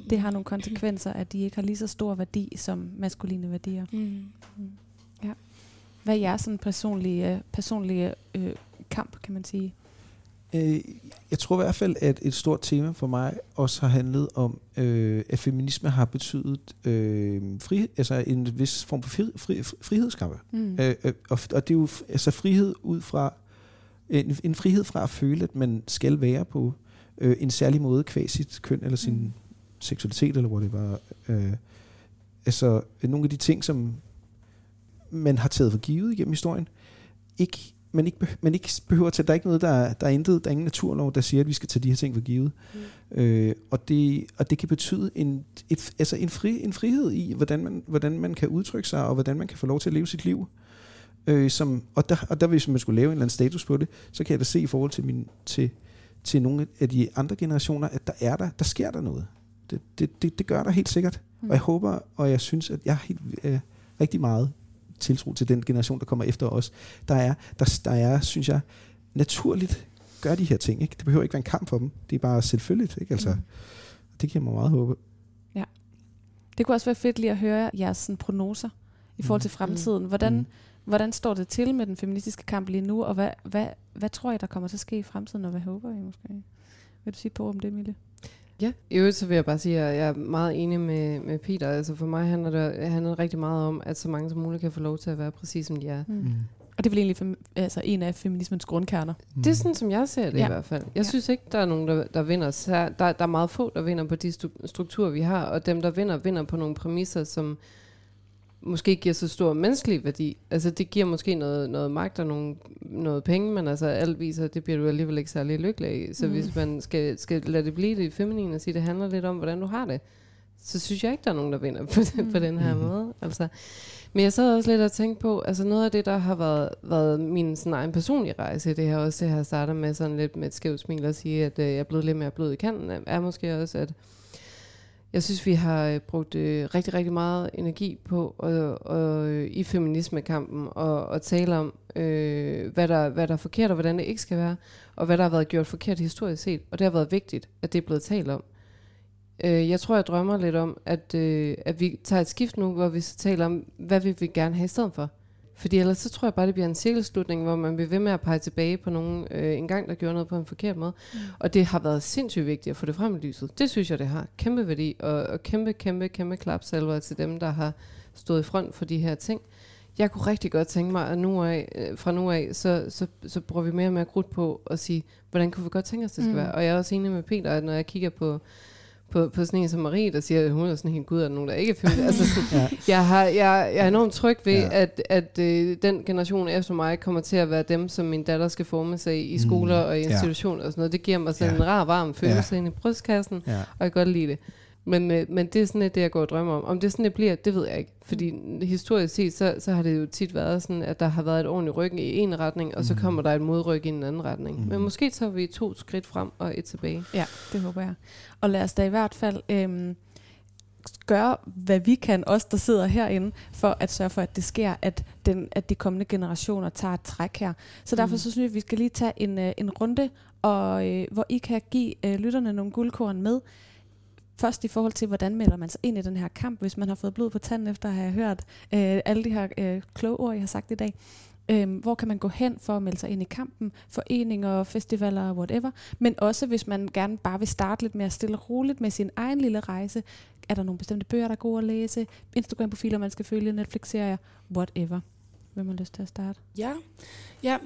det har nogle konsekvenser, at de ikke har lige så stor værdi som maskuline værdier. Mm. Hvad er jeres sådan personlige, personlige øh, kamp, kan man sige? Øh, jeg tror i hvert fald, at et stort tema for mig også har handlet om, øh, at feminisme har betydet øh, fri, altså en vis form for fri, fri, frihedskamp. Mm. Øh, øh, og, og det er jo altså frihed ud fra en, en frihed fra at føle, at man skal være på øh, en særlig måde kvæg sit køn eller sin Mm. seksualitet eller hvor det var. Øh, altså nogle af de ting, som man har taget for givet igennem historien, ikke, man, ikke, man ikke behøver til, der er ikke noget, der er, der er intet, der er ingen naturlov, der siger, at vi skal tage de her ting for givet. Mm. Øh, og, det, og det kan betyde en, et, altså en, fri, en frihed i, hvordan man, hvordan man kan udtrykke sig, og hvordan man kan få lov til at leve sit liv. Øh, som, og, der, og der, hvis man skulle lave en eller anden status på det, så kan jeg da se i forhold til, min, til, til nogle af de andre generationer, at der er der, der sker der noget. Det, det, det, det gør der helt sikkert. Mm. Og jeg håber, og jeg synes, at jeg har helt, øh, rigtig meget tiltro til den generation, der kommer efter os. Der er, der, der er synes jeg, naturligt gør de her ting. Ikke? Det behøver ikke være en kamp for dem. Det er bare selvfølgeligt. Ikke? Altså, Mm. Det giver mig meget håb. Det kunne også være fedt lige at høre jeres sådan, prognoser i forhold til Mm. fremtiden. Hvordan, Mm. Hvordan står det til med den feministiske kamp lige nu, og hvad, hvad, hvad tror I, der kommer til at ske i fremtiden, og hvad håber I måske? Vil du sige på om det, Mille? Ja, i øvrigt så vil jeg bare sige, at jeg er meget enig med, med Peter. Altså for mig handler det handler rigtig meget om, at så mange som muligt kan få lov til at være præcis som de er. Mm. Og det er vel egentlig fem, altså en af feminismens grundkerner. Det er sådan, som jeg ser det Ja. i hvert fald. Jeg Ja. synes ikke, der er nogen, der, der vinder. Så der, der er meget få, der vinder på de strukturer, vi har. Og dem, der vinder, vinder på nogle præmisser, som måske ikke giver så stor menneskelig værdi. Altså det giver måske noget, noget magt og nogle, noget penge, men altså alt viser, det bliver du alligevel ikke særlig lykkelig af. Så mm. hvis man skal, skal lade det blive det feminine og sige, at det handler lidt om, hvordan du har det, så synes jeg ikke, der er nogen, der vinder på, den, på den her Mhm. måde. Altså, men jeg sad også lidt og tænkte på, altså noget af det, der har været, været min sådan egen personlige rejse det her, også det her starter med sådan lidt med et skævt smil og sige, at øh, jeg er blevet lidt mere blød i kanten, er måske også, at jeg synes, vi har øh, brugt øh, rigtig, rigtig meget energi på og, og, øh, i feminismekampen og, og tale om, øh, hvad, der, hvad der er forkert og hvordan det ikke skal være, og hvad der har været gjort forkert historisk set. Og det har været vigtigt, at det er blevet talt om. Øh, jeg tror, jeg drømmer lidt om, at, øh, at vi tager et skift nu, hvor vi så taler om, hvad vi vil gerne have i stedet for. Fordi ellers så tror jeg bare, det bliver en cirkelslutning, hvor man bliver ved med at pege tilbage på nogen øh, en gang, der gjorde noget på en forkert måde. Mm. Og det har været sindssygt vigtigt at få det frem i lyset. Det synes jeg, det har kæmpe værdi, og, og kæmpe, kæmpe, kæmpe klapsalver til dem, der har stået i front for de her ting. Jeg kunne rigtig godt tænke mig, at nu af, øh, fra nu af, så, så, så bruger vi mere og mere krudt på at sige, hvordan kunne vi godt tænke os, det skal Mm. være. Og jeg er også enig med Peter, at når jeg kigger på, på, på sådan en som Marie, der siger, at hun er sådan helt gud, er der nogen, der ikke er feminist. altså sådan, Ja. jeg, har, jeg, jeg er enormt tryg ved, Ja. ja. at, at øh, den generation efter mig kommer til at være dem, som min datter skal forme sig i, i Mm. skoler og i Ja. institutioner og sådan noget. Det giver mig sådan Ja. en rar, varm følelse ja. ind i brystkassen, Ja. og jeg kan godt lide det. Men, øh, men det er sådan lidt det, jeg går og drømmer om. Om det sådan, det bliver, det ved jeg ikke. Fordi mm. historisk set, så, så har det jo tit været sådan, at der har været et ordentligt ryg i en retning, og mm. så kommer der et modryg i en anden retning. Mm. Men måske tager vi to skridt frem og et tilbage. Ja, det håber jeg. Og lad os da i hvert fald øhm, gøre, hvad vi kan, os der sidder herinde, for at sørge for, at det sker, at, den, at de kommende generationer tager et træk her. Så derfor mm. så synes jeg, at vi skal lige tage en, øh, en runde, og, øh, hvor I kan give øh, lytterne nogle guldkorn med. Først i forhold til, hvordan melder man sig ind i den her kamp, hvis man har fået blod på tanden efter at have hørt øh, alle de her øh, kloge ord, jeg har sagt i dag. Øhm, hvor kan man gå hen for at melde sig ind i kampen? Foreninger, festivaler, whatever. Men også hvis man gerne bare vil starte lidt mere stille og roligt med sin egen lille rejse. Er der nogle bestemte bøger, der er gode at læse? Instagram-profiler, man skal følge? Netflix-serier? Whatever. Hvem har lyst til at starte? Ja, ja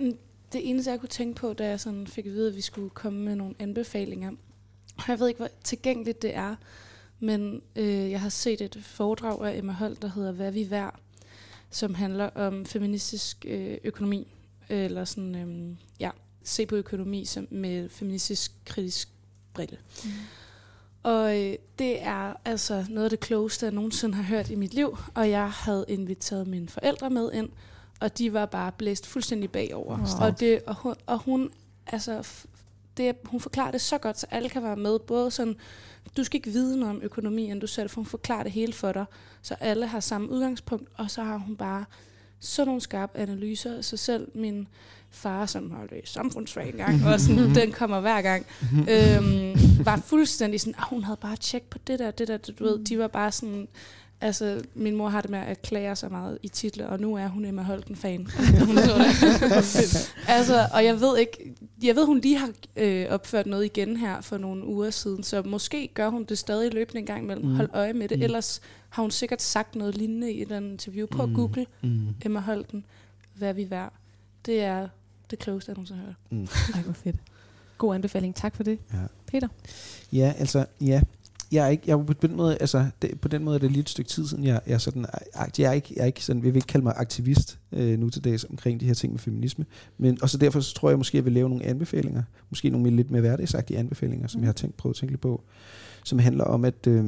det eneste, jeg kunne tænke på, da jeg sådan fik at vide, at vi skulle komme med nogle anbefalinger. Jeg ved ikke, hvor tilgængeligt det er, men øh, jeg har set et foredrag af Emma Holt, der hedder Hvad vi værd, som handler om feministisk øh, økonomi, eller sådan, øh, ja, se på økonomi som med feministisk kritisk brille. Mm. Og øh, det er altså noget af det klogeste, jeg nogensinde har hørt i mit liv, og jeg havde inviteret mine forældre med ind, og de var bare blæst fuldstændig bagover. Wow. Og, det, og, hun, og hun, altså, det, hun forklarer det så godt, så alle kan være med. Både sådan, du skal ikke vide noget om økonomien, du selv, for hun forklarer det hele for dig, så alle har samme udgangspunkt, og så har hun bare sådan nogle skarpe analyser, så selv min far, som har læst samfundsfag engang, og sådan, den kommer hver gang, øhm, var fuldstændig sådan, at hun havde bare tjekket på det der, det der, du ved, de var bare sådan, Altså, min mor har det med at klage så meget i titler, og nu er hun Emma Holten-fan. altså, og jeg ved ikke, jeg ved, hun lige har øh, opført noget igen her for nogle uger siden, så måske gør hun det stadig løbende en gang imellem. Mm. Hold øje med det. Mm. Ellers har hun sikkert sagt noget lignende i den interview på mm. Google. Mm. Emma Holten, hvad vi værd. Det er det klogeste, jeg nogensinde har hørt. Mm. Ej, hvor fedt. God anbefaling. Tak for det. Ja. Peter? Ja, altså, ja, jeg er ikke, jeg er på den måde, altså, det, på den måde er det lige et stykke tid siden, jeg, jeg er sådan, jeg er ikke, jeg er ikke sådan, jeg vil ikke kalde mig aktivist øh, nu til dags omkring de her ting med feminisme, men også derfor så tror jeg måske, jeg vil lave nogle anbefalinger, måske nogle lidt mere hverdagsagtige anbefalinger, som jeg har tænkt, prøvet at tænke lidt på, som handler om at, øh,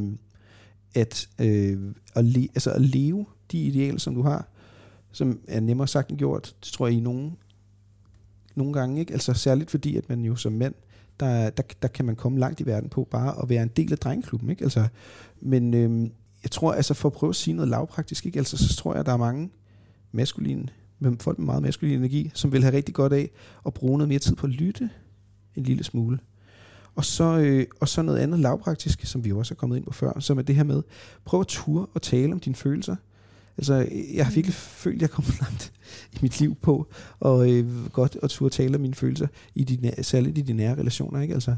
at, øh, at, le, altså at leve de idealer, som du har, som er nemmere sagt end gjort, det tror jeg i nogle, nogle gange, ikke? altså særligt fordi, at man jo som mand, der, der, der kan man komme langt i verden på bare at være en del af drengeklubben. Ikke? Altså, men øhm, jeg tror, altså for at prøve at sige noget lavpraktisk, ikke? Altså, så tror jeg, at der er mange maskuline, med folk med meget maskulin energi, som vil have rigtig godt af at bruge noget mere tid på at lytte en lille smule. Og så, øh, og så noget andet lavpraktisk, som vi også er kommet ind på før, som er det her med, prøv at ture og tale om dine følelser. Altså, jeg har virkelig følt, at jeg kommet langt i mit liv på, og øh, godt at turde tale om mine følelser, i de, særligt i de nære relationer, ikke? Altså,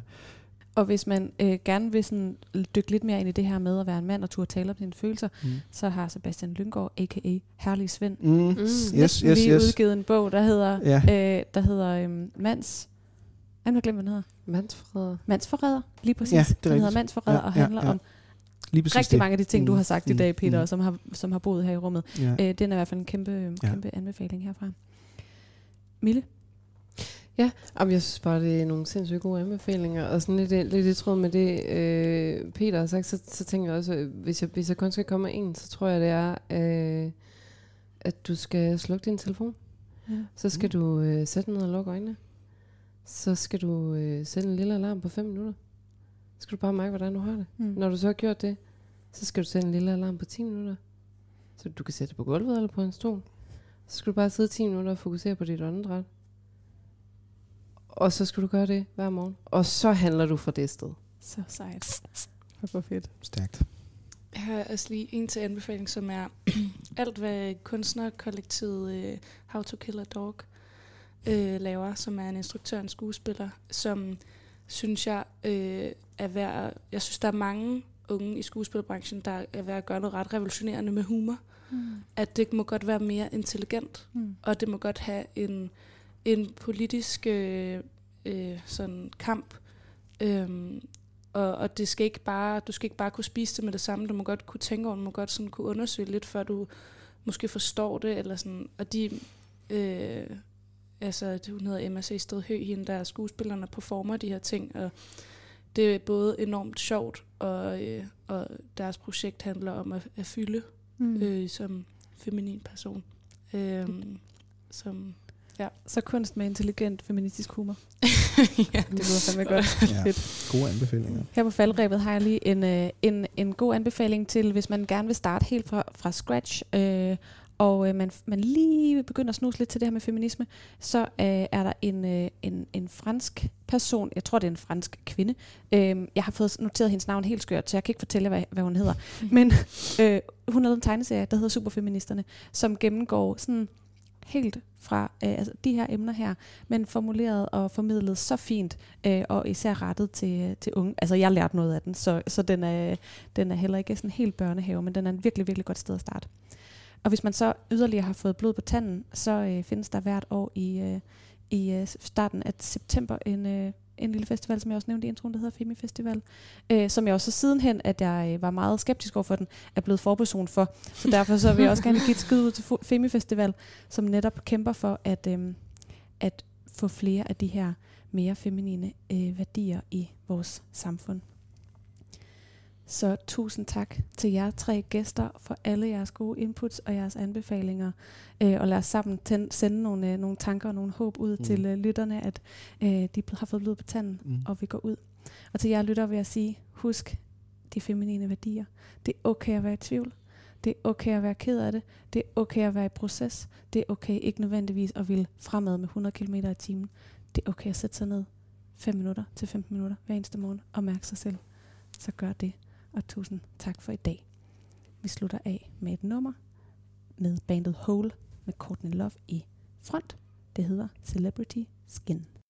og hvis man øh, gerne vil sådan dykke lidt mere ind i det her med at være en mand og turde tale om sine følelser, mm. så har Sebastian Lyngård, a.k.a. Herlig Svend, mm. Mm, yes, yes, yes. lige udgivet en bog, der hedder, ja. øh, der hedder øh, Mands... Jeg har glemt, hvad den hedder. Mandsforræder. Mandsforræder, lige præcis. Ja, den hedder Mandsforræder ja, og handler ja, ja. om Lige rigtig det. mange af de ting, mm. du har sagt mm. i dag, Peter, mm. som, har, som har boet her i rummet. Ja. Øh, den er i hvert fald en kæmpe, kæmpe ja. anbefaling herfra. Mille? Ja, om jeg synes bare, det er nogle sindssygt gode anbefalinger. Og sådan lidt, lidt i tråd med det, øh, Peter har sagt, så, så tænker jeg også, hvis jeg, hvis jeg kun skal komme med en, så tror jeg, det er, øh, at du skal slukke din telefon. Ja. Så skal mm. du øh, sætte ned og lukke øjnene. Så skal du øh, sætte en lille alarm på 5 minutter skal du bare mærke, hvordan du har det. Mm. Når du så har gjort det, så skal du sætte en lille alarm på 10 minutter. Så du kan sætte det på gulvet eller på en stol. Så skal du bare sidde 10 minutter og fokusere på dit åndedræt. Og så skal du gøre det hver morgen. Og så handler du fra det sted. Så sejt. Hvor fedt. Stærkt. Jeg har også lige en til anbefaling, som er alt, hvad kunstnerkollektivet uh, How to Kill a Dog uh, laver, som er en instruktør og en skuespiller, som synes jeg øh, er værd, jeg synes, der er mange unge i skuespillerbranchen, der er værd at gøre noget ret revolutionerende med humor. Mm. At det må godt være mere intelligent, mm. og det må godt have en, en politisk øh, øh, sådan kamp. Øhm, og, og det skal ikke bare, du skal ikke bare kunne spise det med det samme, du må godt kunne tænke over, du må godt sådan kunne undersøge lidt, før du måske forstår det, eller sådan, og de, øh, altså hun hedder Emma C. Stedhø, hende der er skuespillerne performer de her ting, og det er både enormt sjovt, og, øh, og deres projekt handler om at, at fylde Mm. øh, som feminin person. Øh, som, Så kunst med intelligent feministisk humor. ja. Det lyder fandme godt. Ja. Fedt. Gode anbefalinger. Her på faldrebet har jeg lige en, øh, en, en god anbefaling til, hvis man gerne vil starte helt fra, fra scratch, øh, og øh, man, man lige begynder at snuse lidt til det her med feminisme, så øh, er der en, øh, en, en fransk person, jeg tror det er en fransk kvinde, øh, jeg har fået noteret hendes navn helt skørt, så jeg kan ikke fortælle, hvad, hvad hun hedder, men øh, hun har lavet en tegneserie, der hedder Superfeministerne, som gennemgår sådan helt fra øh, altså de her emner her, men formuleret og formidlet så fint, øh, og især rettet til, til unge. Altså jeg lærte noget af den, så, så den, er, den er heller ikke sådan helt børnehave, men den er en virkelig, virkelig godt sted at starte. Og hvis man så yderligere har fået blod på tanden, så øh, findes der hvert år i, øh, i øh, starten af september en, øh, en lille festival, som jeg også nævnte i introen, der hedder Femi Festival, øh, som jeg også sidenhen, at jeg øh, var meget skeptisk over for den, er blevet forperson for. Så derfor så vil jeg også gerne give et skud ud til Femi Festival, som netop kæmper for at, øh, at få flere af de her mere feminine øh, værdier i vores samfund. Så tusind tak til jer tre gæster for alle jeres gode inputs og jeres anbefalinger. Øh, og lad os sammen tænd, sende nogle, øh, nogle tanker og nogle håb ud Mm. til øh, lytterne, at øh, de har fået blod på tanden, mm. og vi går ud. Og til jer lytter vil jeg sige, husk de feminine værdier. Det er okay at være i tvivl. Det er okay at være ked af det. Det er okay at være i proces. Det er okay ikke nødvendigvis at ville fremad med 100 km i timen. Det er okay at sætte sig ned 5 minutter til 15 minutter hver eneste morgen og mærke sig selv. Så gør det. Og tusind tak for i dag. Vi slutter af med et nummer med bandet Hole med Courtney Love i front. Det hedder Celebrity Skin.